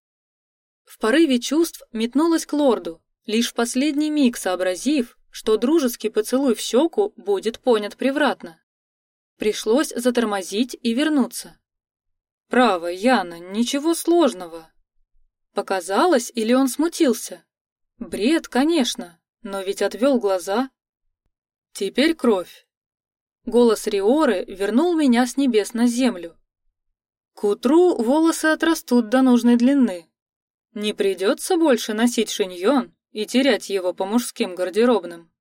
Speaker 1: В порыве чувств метнулась к лорду, лишь в последний миг сообразив, что дружеский поцелуй в щеку будет понят превратно. Пришлось затормозить и вернуться. Право, Яна, ничего сложного. Показалось, или он смутился? Бред, конечно, но ведь отвел глаза. Теперь кровь. Голос Риоры вернул меня с небес на землю. К утру волосы отрастут до нужной длины. Не придется больше носить шиньон и терять его по мужским гардеробным.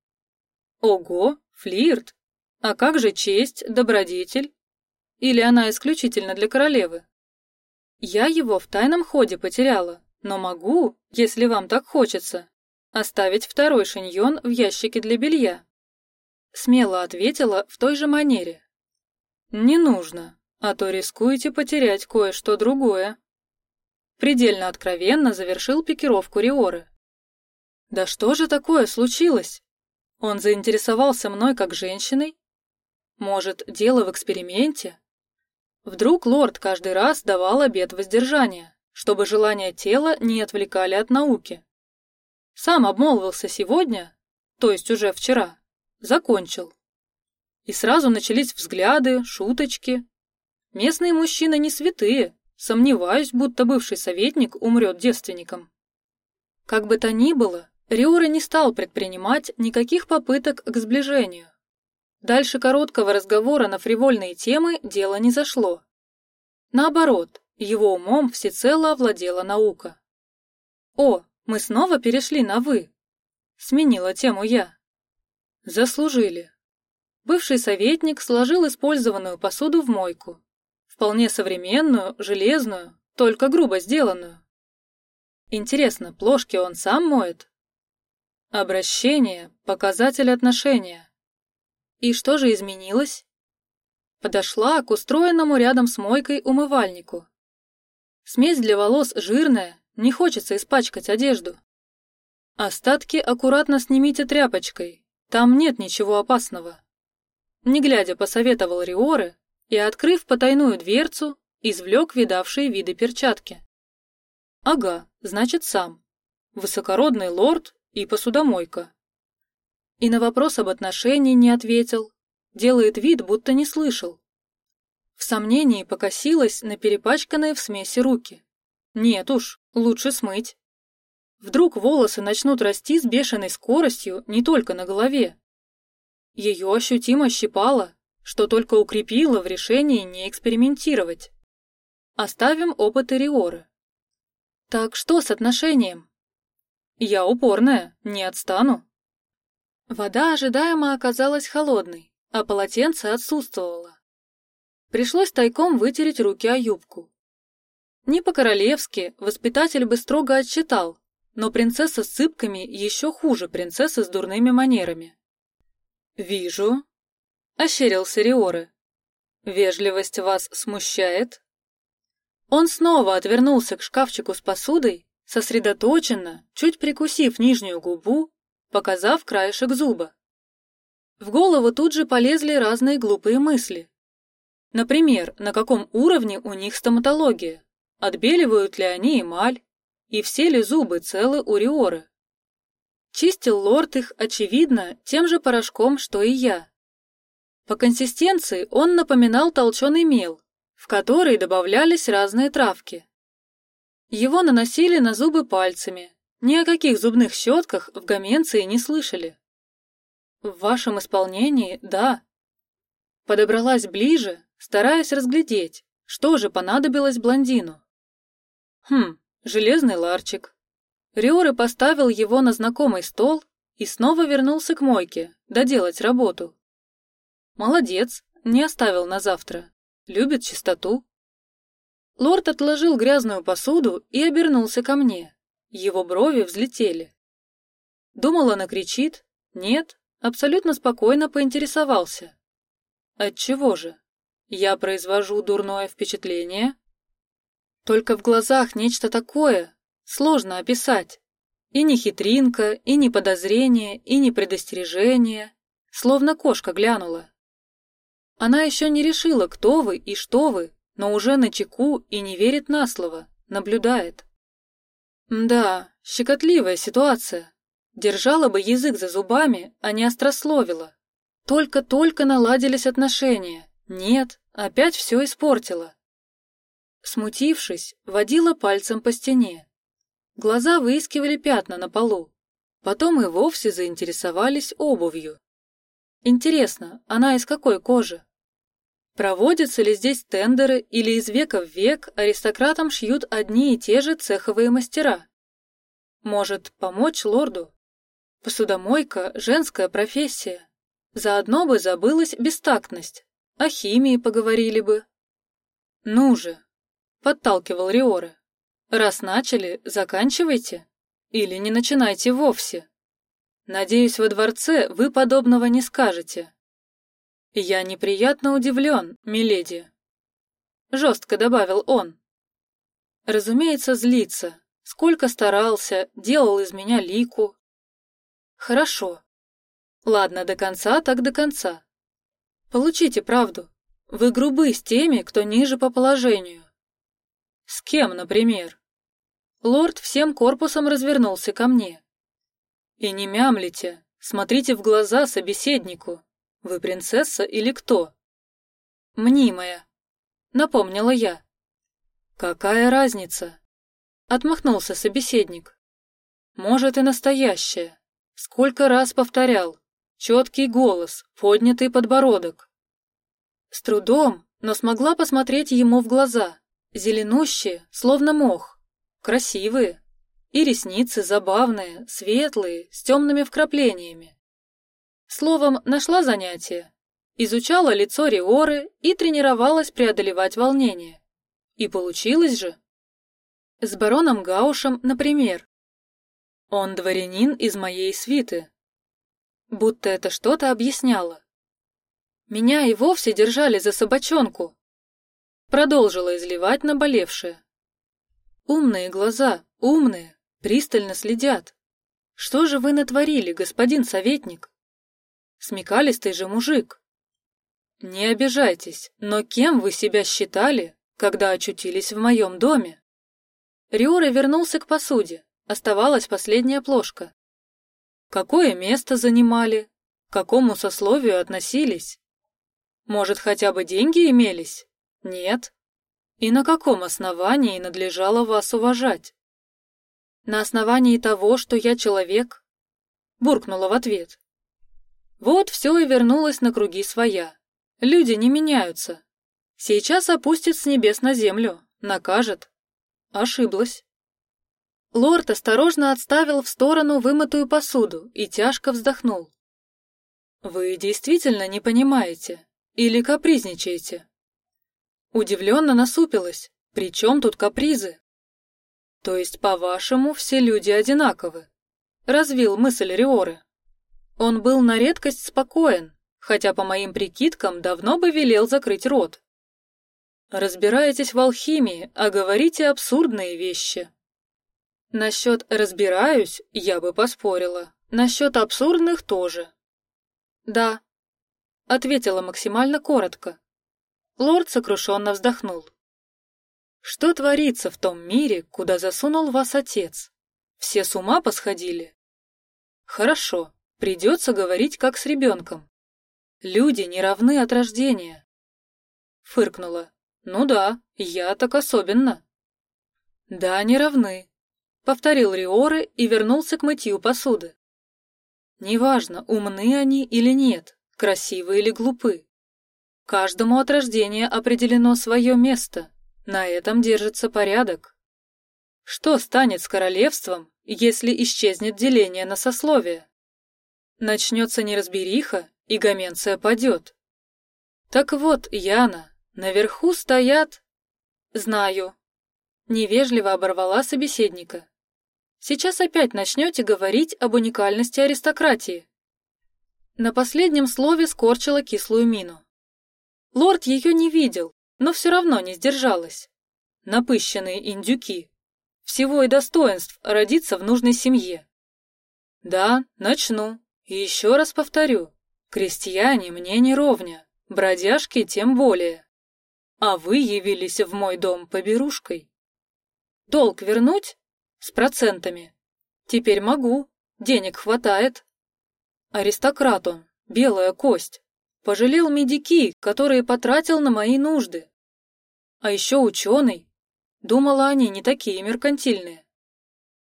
Speaker 1: Ого, флирт! А как же честь, добродетель? Или она исключительно для королевы? Я его в тайном ходе потеряла, но могу, если вам так хочется, оставить второй шиньон в ящике для белья. Смело ответила в той же манере. Не нужно, а то рискуете потерять кое-что другое. Предельно откровенно завершил пикировку Риоры. Да что же такое случилось? Он заинтересовался мной как женщиной? Может, дело в эксперименте? Вдруг лорд каждый раз давал обет воздержания, чтобы желания тела не отвлекали от науки. Сам обмолвился сегодня, то есть уже вчера, закончил. И сразу начались взгляды, шуточки. Местные мужчины не святые, сомневаюсь, будто бывший советник умрет девственником. Как бы то ни было, Риора не стал предпринимать никаких попыток к сближению. Дальше короткого разговора на фривольные темы дело не зашло. Наоборот, его умом всецело овладела наука. «О, мы снова перешли на «вы», — сменила тему я. Заслужили. Бывший советник сложил использованную посуду в мойку. Вполне современную, железную, только грубо сделанную. Интересно, плошки он сам моет Обращение – показатель отношения. И что же изменилось? Подошла к устроенному рядом с мойкой умывальнику. Смесь для волос жирная, не хочется испачкать одежду. Остатки аккуратно снимите тряпочкой, там нет ничего опасного. Не глядя, посоветовал Риоры и, открыв потайную дверцу, извлек видавшие виды перчатки. Ага, значит сам. Высокородный лорд и посудомойка. И на вопрос об отношении не ответил, делает вид, будто не слышал. В сомнении покосилась на перепачканные в смеси руки. Нет уж, лучше смыть. Вдруг волосы начнут расти с бешеной скоростью не только на голове. Ее ощутимо щипало, что только укрепило в решении не экспериментировать. Оставим опыты Риоры. Так что с отношением? Я упорная, не отстану. Вода ожидаемо оказалась холодной, а полотенце отсутствовало. Пришлось тайком вытереть руки о юбку. Не по-королевски воспитатель бы строго отчитал, но принцесса с цыпками еще хуже принцессы с дурными манерами. «Вижу», — ощерился Риоры. «Вежливость вас смущает?» Он снова отвернулся к шкафчику с посудой сосредоточенно, чуть прикусив нижнюю губу, показав краешек зуба. В голову тут же полезли разные глупые мысли. Например, на каком уровне у них стоматология, отбеливают ли они эмаль, и все ли зубы целы у Риоры. Чистил лорд их, очевидно, тем же порошком, что и я. По консистенции он напоминал толченый мел, в который добавлялись разные травки. Его наносили на зубы пальцами. Ни о каких зубных щетках в Гаменции не слышали. В вашем исполнении, да. Подобралась ближе, стараясь разглядеть, что же понадобилось блондину. Хм, железный ларчик. Риоры поставил его на знакомый стол и снова вернулся к мойке, доделать работу. Молодец, не оставил на завтра. Любит чистоту. Лорд отложил грязную посуду и обернулся ко мне. Его брови взлетели. Думала, накричит. Нет, абсолютно спокойно поинтересовался. Отчего же? Я произвожу дурное впечатление? Только в глазах нечто такое, сложно описать. И не хитринка, и не подозрение, и не предостережение. Словно кошка глянула. Она еще не решила, кто вы и что вы, но уже на чеку и не верит на слово, наблюдает. Да, щекотливая ситуация. Держала бы язык за зубами, а не острословила. Только-только наладились отношения. Нет, опять все испортила. Смутившись, водила пальцем по стене. Глаза выискивали пятна на полу. Потом и вовсе заинтересовались обувью. Интересно, она из какой кожи? Проводятся ли здесь тендеры или из века в век аристократам шьют одни и те же цеховые мастера? Может, помочь лорду? Посудомойка – женская профессия. Заодно бы забылась бестактность. О химии поговорили бы. Ну же, подталкивал Риоры. Раз начали, заканчивайте. Или не начинайте вовсе. Надеюсь, во дворце вы подобного не скажете. Я неприятно удивлен, миледи. Жестко добавил он. Разумеется, злится. Сколько старался, делал из меня лику. Хорошо. Ладно, до конца, так до конца. Получите правду. Вы грубы с теми, кто ниже по положению. С кем, например? Лорд всем корпусом развернулся ко мне. И не мямлите, смотрите в глаза собеседнику. Вы принцесса или кто? Мнимая, напомнила я. Какая разница? Отмахнулся собеседник. Может и настоящая. Сколько раз повторял. Четкий голос, поднятый подбородок. С трудом, но смогла посмотреть ему в глаза. Зеленущие, словно мох. Красивые. И ресницы забавные, светлые, с темными вкраплениями. Словом, нашла занятие. Изучала лицо Риоры и тренировалась преодолевать волнение. И получилось же. С бароном Гаушем, например. Он дворянин из моей свиты, будто это что-то объясняло. Меня и вовсе держали за собачонку. Продолжила изливать наболевшее. Умные глаза, умные, пристально следят. Что же вы натворили, господин советник? Смекалистый же мужик. Не обижайтесь, но кем вы себя считали, когда очутились в моем доме? Риора вернулся к посуде. Оставалась последняя плошка. Какое место занимали? К какому сословию относились? Может, хотя бы деньги имелись? Нет. И на каком основании надлежало вас уважать? На основании того, что я человек? Буркнула в ответ. Вот все и вернулось на круги своя. Люди не меняются. Сейчас опустит с небес на землю, накажет. Ошиблась. Лорд осторожно отставил в сторону вымытую посуду и тяжко вздохнул. «Вы действительно не понимаете или капризничаете?» Удивленно насупилась. «При чем тут капризы?» «То есть, по-вашему, все люди одинаковы?» Развил мысль Риоры. Он был на редкость спокоен, хотя, по моим прикидкам, давно бы велел закрыть рот. «Разбираетесь в алхимии, а говорите абсурдные вещи», Насчет «разбираюсь» я бы поспорила. Насчет абсурдных тоже. Да, ответила максимально коротко. Лорд сокрушенно вздохнул. Что творится в том мире, куда засунул вас отец? Все с ума посходили? Хорошо, придется говорить как с ребенком. Люди не равны от рождения. Фыркнула. Ну да, я так особенно. Да, не равны, повторил Риоры и вернулся к мытью посуды. Неважно, умны они или нет, красивы или глупы. Каждому от рождения определено свое место, на этом держится порядок. Что станет с королевством, если исчезнет деление на сословие? Начнется неразбериха, и Гаменция падет. Так вот, Яна, наверху стоят... Знаю. Невежливо оборвала собеседника. Сейчас опять начнете говорить об уникальности аристократии. На последнем слове скорчила кислую мину. Лорд ее не видел, но все равно не сдержалась. Напыщенные индюки. Всего и достоинств родиться в нужной семье. Да, начну. И еще раз повторю. Крестьяне мне не ровня, бродяжки тем более. А вы явились в мой дом поберушкой. Долг вернуть? С процентами. Теперь могу. Денег хватает. Аристократ он, белая кость. Пожалел медики, которые потратил на мои нужды. А еще ученый. Думала, они не такие меркантильные.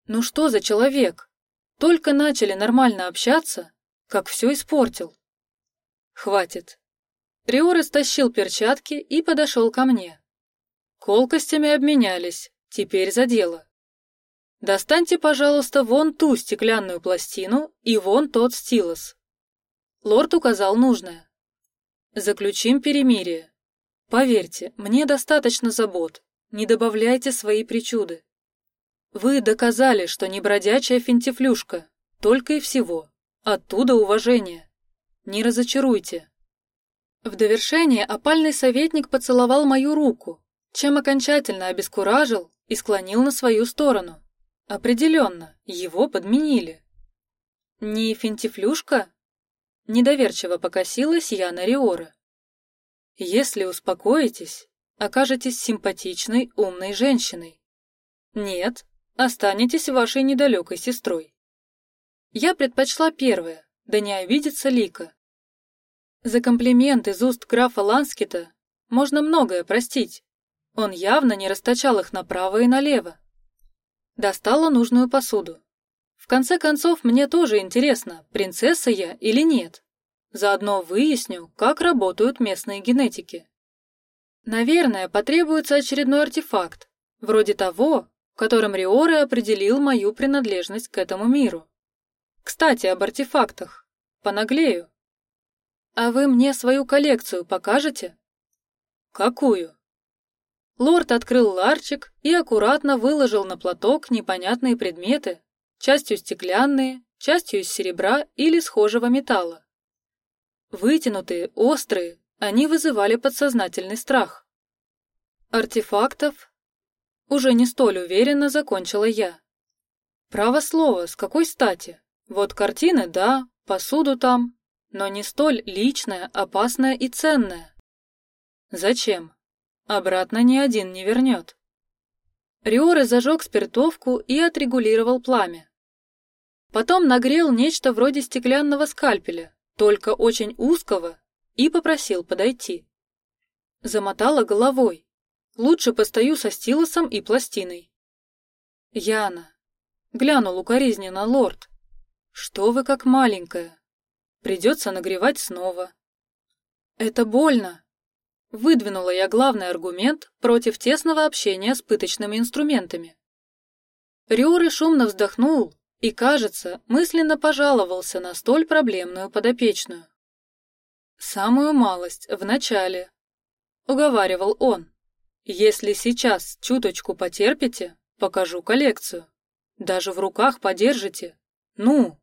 Speaker 1: Ну что за человек? Только начали нормально общаться, как все испортил. Хватит. Риор стащил перчатки и подошел ко мне. Колкостями обменялись, теперь за дело. Достаньте, пожалуйста, вон ту стеклянную пластину и вон тот стилус. Лорд указал нужное. Заключим перемирие. Поверьте, мне достаточно забот. Не добавляйте свои причуды. Вы доказали, что не бродячая финтифлюшка, только и всего. Оттуда уважение. Не разочаруйте. В довершение опальный советник поцеловал мою руку, чем окончательно обескуражил и склонил на свою сторону. Определенно, его подменили. Не финтифлюшка? Недоверчиво покосилась я на Риора. Если успокоитесь, окажетесь симпатичной, умной женщиной. Нет, останетесь вашей недалекой сестрой. Я предпочла первое, да не обидится Лика. За комплимент из уст графа Ланскита можно многое простить. Он явно не расточал их направо и налево. Достала нужную посуду. В конце концов, мне тоже интересно, принцесса я или нет. Заодно выясню, как работают местные генетики. Наверное, потребуется очередной артефакт, вроде того, которым Риоре определил мою принадлежность к этому миру. Кстати, об артефактах. Понаглею. А вы мне свою коллекцию покажете? Какую? Лорд открыл ларчик и аккуратно выложил на платок непонятные предметы, частью стеклянные, частью из серебра или схожего металла. Вытянутые, острые, они вызывали подсознательный страх. Артефактов уже не столь уверенно закончила я. Право слово, с какой стати? Вот картины, да, посуду там, но не столь личное, опасное и ценное. Зачем? Обратно ни один не вернет. Риоре зажег спиртовку и отрегулировал пламя. Потом нагрел нечто вроде стеклянного скальпеля, только очень узкого, и попросил подойти. Замотала головой. Лучше постою со стилусом и пластиной. Яна. Глянул укоризненно лорд. Что вы как маленькая. Придется нагревать снова. Это больно, Выдвинула я главный аргумент против тесного общения с пыточными инструментами. Риоры шумно вздохнул и, кажется, мысленно пожаловался на столь проблемную подопечную. «Самую малость в начале», — уговаривал он. «Если сейчас чуточку потерпите, покажу коллекцию. Даже в руках подержите. Ну!»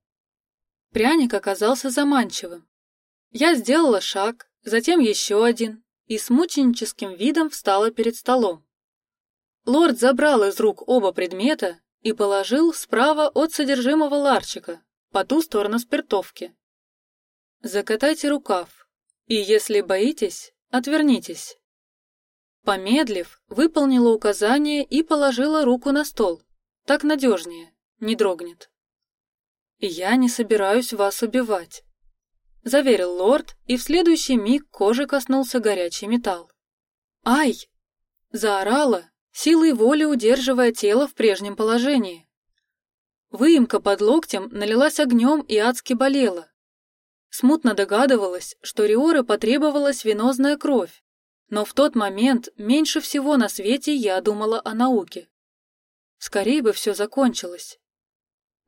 Speaker 1: Пряник оказался заманчивым. Я сделала шаг, затем еще один, и с мученическим видом встала перед столом. Лорд забрал из рук оба предмета и положил справа от содержимого ларчика, по ту сторону спиртовки. Закатайте рукав, и если боитесь, отвернитесь. Помедлив, выполнила указание и положила руку на стол. Так надежнее, не дрогнет. Я не собираюсь вас убивать заверил лорд, и в следующий миг кожи коснулся горячий металл. Ай! заорала, силой воли удерживая тело в прежнем положении. Выемка под локтем налилась огнем и адски болела. Смутно догадывалась, что Риоре потребовалась венозная кровь, но в тот момент меньше всего на свете я думала о науке. Скорее бы все закончилось.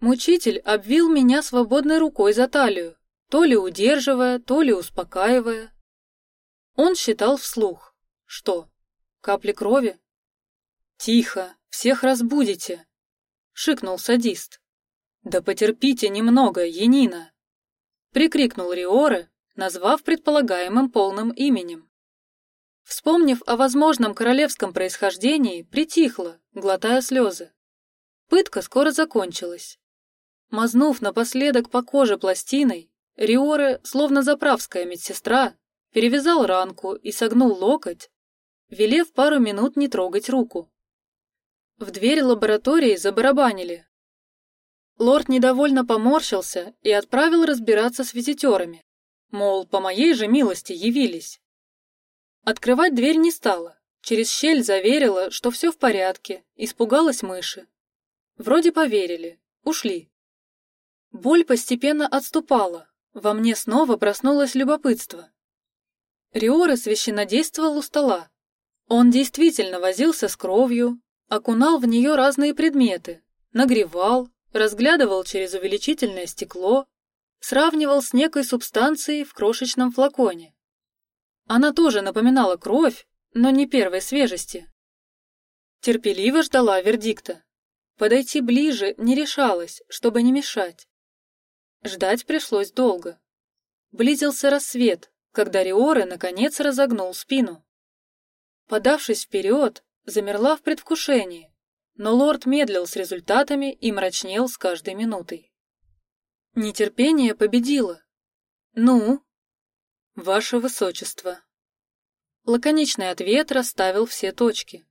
Speaker 1: Мучитель обвил меня свободной рукой за талию, то ли удерживая, то ли успокаивая. Он считал вслух. Что? Капли крови? Тихо, всех разбудите. шикнул садист. «Да потерпите немного, Енина!» Прикрикнул Риоре, назвав предполагаемым полным именем. Вспомнив о возможном королевском происхождении, притихла, глотая слезы. Пытка скоро закончилась. Мазнув напоследок по коже пластиной, Риоре, словно заправская медсестра, перевязал ранку и согнул локоть, велев пару минут не трогать руку. В дверь лаборатории забарабанили. Лорд недовольно поморщился и отправил разбираться с визитерами. Мол, по моей же милости явились. Открывать дверь не стала. Через щель заверила, что все в порядке, испугалась мыши. Вроде поверили, ушли. Боль постепенно отступала. Во мне снова проснулось любопытство. Риора священнодействовал у стола. Он действительно возился с кровью, окунал в нее разные предметы, нагревал, разглядывал через увеличительное стекло, сравнивал с некой субстанцией в крошечном флаконе. Она тоже напоминала кровь, но не первой свежести. Терпеливо ждала вердикта. Подойти ближе не решалась, чтобы не мешать. Ждать пришлось долго. Близился рассвет, когда Риоре наконец разогнул спину. Подавшись вперед, замерла в предвкушении, но лорд медлил с результатами и мрачнел с каждой минутой. Нетерпение победило. Ну, ваше высочество. Лаконичный ответ расставил все точки.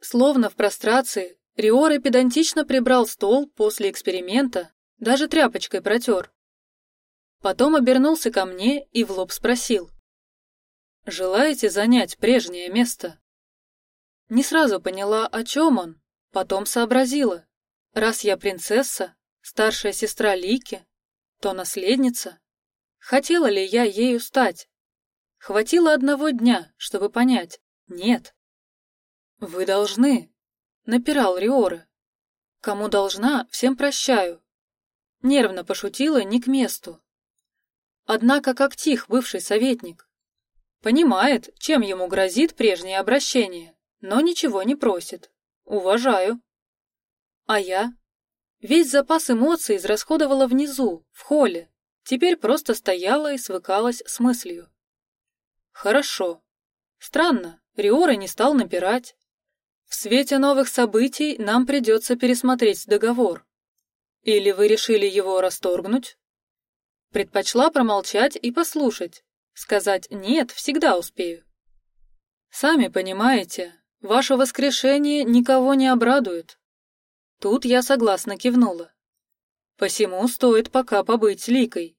Speaker 1: Словно в прострации, Риоре педантично прибрал стол после эксперимента, даже тряпочкой протер. Потом обернулся ко мне и в лоб спросил: "Желаете занять прежнее место?" Не сразу поняла, о чем он, потом сообразила. Раз я принцесса, старшая сестра Лики, то наследница. Хотела ли я ею стать? Хватило одного дня, чтобы понять. Нет. Вы должны, напирал Риоры. Кому должна, всем прощаю. Нервно пошутила не к месту. Однако, как тих бывший советник, понимает, чем ему грозит прежнее обращение но ничего не просит. Уважаю. А я? Весь запас эмоций израсходовала внизу, в холле. Теперь просто стояла и свыкалась с мыслью. Хорошо. Странно, Риора не стал напирать. В свете новых событий нам придется пересмотреть договор. Или вы решили его расторгнуть? Предпочла промолчать и послушать. Сказать нет всегда успею. Сами понимаете, Ваше воскрешение никого не обрадует. Тут я согласно кивнула. Посему стоит пока побыть ликой.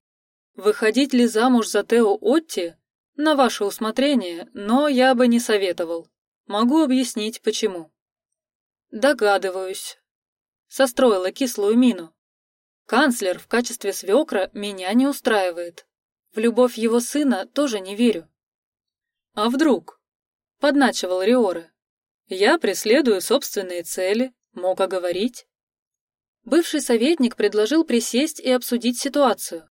Speaker 1: Выходить ли замуж за Тео Отти на ваше усмотрение, но я бы не советовал. Могу объяснить почему. Догадываюсь. Состроила кислую мину. Канцлер в качестве свекра меня не устраивает. В любовь его сына тоже не верю. А вдруг? Подначивал Риоре. Я преследую собственные цели, мог оговорить. Бывший советник предложил присесть и обсудить ситуацию.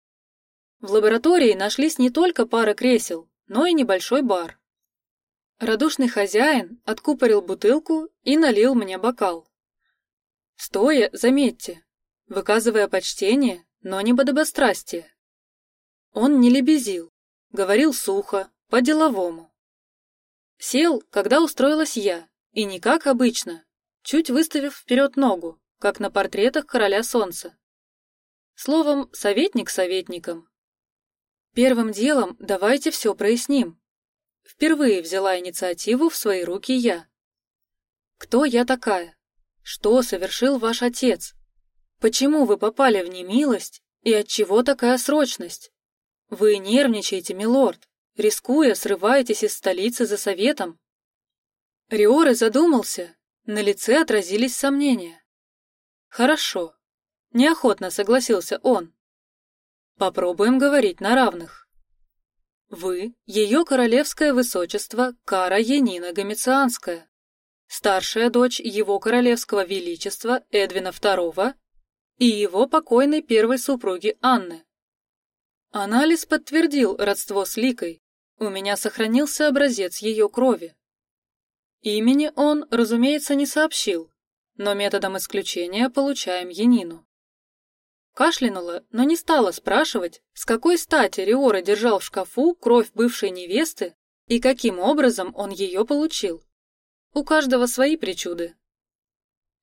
Speaker 1: В лаборатории нашлись не только пара кресел, но и небольшой бар. Радушный хозяин откупорил бутылку и налил мне бокал. Стоя, заметьте, выказывая почтение, но не подобострастие. Он не лебезил, говорил сухо, по-деловому. Сел, когда устроилась я, и не как обычно, чуть выставив вперед ногу, как на портретах короля солнца. Словом, советник советником. Первым делом давайте все проясним. Впервые взяла инициативу в свои руки я. Кто я такая? Что совершил ваш отец? Почему вы попали в немилость и от чего такая срочность? Вы нервничаете, милорд, рискуя, срываетесь из столицы за советом. Риоры задумался, на лице отразились сомнения. Хорошо, неохотно согласился он. Попробуем говорить на равных. Вы, ее королевское высочество Кара Янина Гомицианская, старшая дочь его королевского величества Эдвина II и его покойной первой супруги Анны. Анализ подтвердил родство с Ликой. У меня сохранился образец ее крови. Имени он, разумеется, не сообщил, но методом исключения получаем Янину. Кашлянула, но не стала спрашивать, с какой стати Риора держал в шкафу кровь бывшей невесты и каким образом он ее получил. У каждого свои причуды.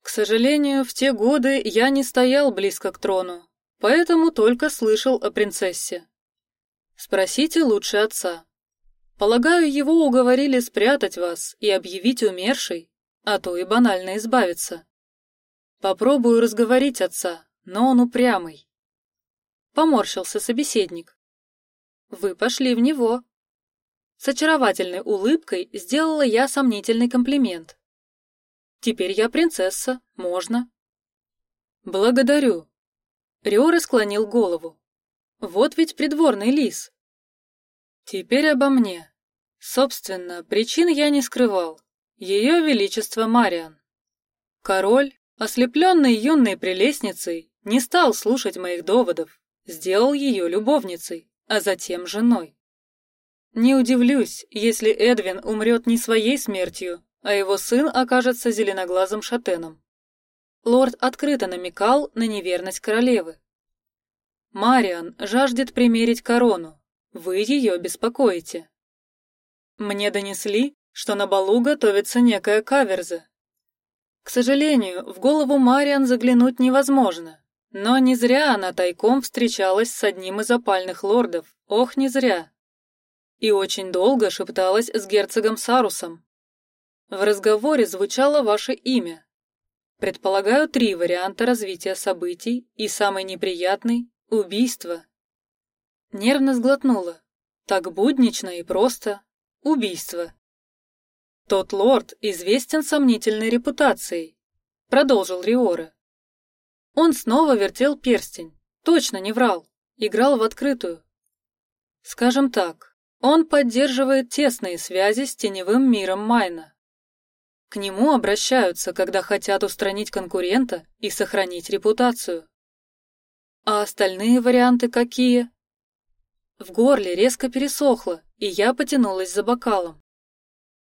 Speaker 1: К сожалению, в те годы я не стоял близко к трону, поэтому только слышал о принцессе. Спросите лучше отца. Полагаю, его уговорили спрятать вас и объявить умершей, а то и банально избавиться. Попробую разговорить отца, но он упрямый. Поморщился собеседник. Вы пошли в него. С очаровательной улыбкой сделала я сомнительный комплимент. Теперь я принцесса, можно. Благодарю. Риора склонил голову. Вот ведь придворный лис. Теперь обо мне. Собственно, причин я не скрывал. Ее Величество Мариан. Король, ослепленный юной прелестницей, не стал слушать моих доводов, сделал ее любовницей, а затем женой. Не удивлюсь, если Эдвин умрет не своей смертью, а его сын окажется зеленоглазым шатеном. Лорд открыто намекал на неверность королевы. Мариан жаждет примерить корону. Вы ее беспокоите. Мне донесли, что на балу готовится некая каверза. К сожалению, в голову Мариан заглянуть невозможно. Но не зря она тайком встречалась с одним из опальных лордов. Ох, не зря. И очень долго шепталась с герцогом Сарусом. В разговоре звучало ваше имя. Предполагаю три варианта развития событий, и самый неприятный — убийство. Нервно сглотнула. Так буднично и просто. Убийство. Тот лорд известен сомнительной репутацией, продолжил Риора. Он снова вертел перстень. Точно не врал. Играл в открытую. Скажем так, он поддерживает тесные связи с теневым миром Майна. К нему обращаются, когда хотят устранить конкурента и сохранить репутацию. А остальные варианты какие? В горле резко пересохло, и я потянулась за бокалом.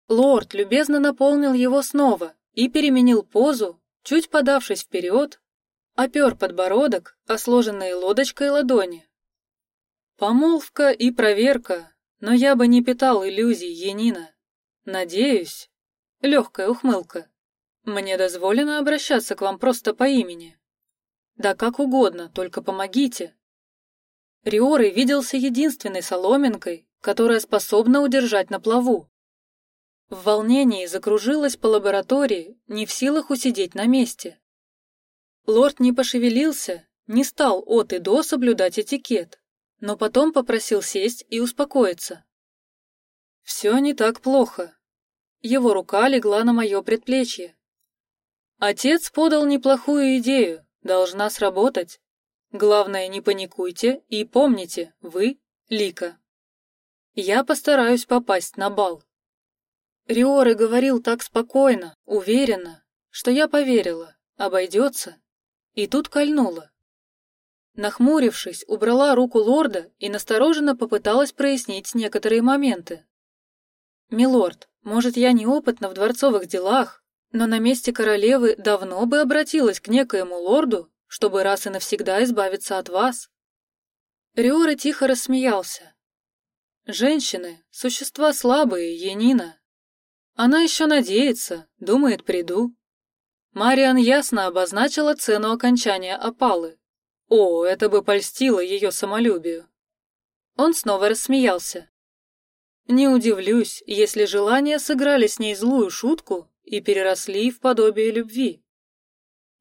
Speaker 1: Лорд любезно наполнил его снова и переменил позу, чуть подавшись вперед опер подбородок о сложенные лодочкой ладони. Помолвка и проверка, но я бы не питал иллюзий, Енина. Надеюсь, легкая ухмылка. Мне дозволено обращаться к вам просто по имени. Да как угодно, только помогите. Риорой виделся единственной соломинкой, которая способна удержать на плаву. В волнении закружилась по лаборатории, не в силах усидеть на месте. Лорд не пошевелился, не стал от и до соблюдать этикет, но потом попросил сесть и успокоиться. Все не так плохо. Его рука легла на мое предплечье. Отец подал неплохую идею, должна сработать. Главное, не паникуйте и помните, вы Лика. Я постараюсь попасть на бал. Риоры говорил так спокойно, уверенно, что я поверила, обойдется. И тут кольнула. Нахмурившись, убрала руку лорда и настороженно попыталась прояснить некоторые моменты. «Милорд, может, я неопытна в дворцовых делах, но на месте королевы давно бы обратилась к некоему лорду, чтобы раз и навсегда избавиться от вас». Риора тихо рассмеялся. «Женщины — существа слабые, Енина. Она еще надеется, думает, приду. Мариан ясно обозначила цену окончания опалы. О, это бы польстило ее самолюбию. Он снова рассмеялся. Не удивлюсь, если желания сыграли с ней злую шутку и переросли в подобие любви.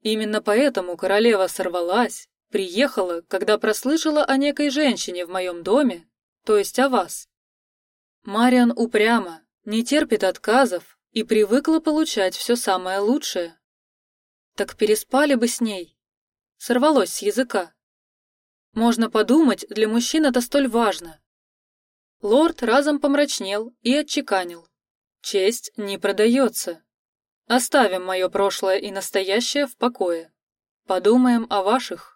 Speaker 1: Именно поэтому королева сорвалась, приехала, когда прослышала о некой женщине в моем доме, то есть о вас. Мариан упряма, не терпит отказов и привыкла получать все самое лучшее. Так переспали бы с ней. Сорвалось с языка. Можно подумать, для мужчин это столь важно. Лорд разом помрачнел и отчеканил. Честь не продается. Оставим мое прошлое и настоящее в покое. Подумаем о ваших.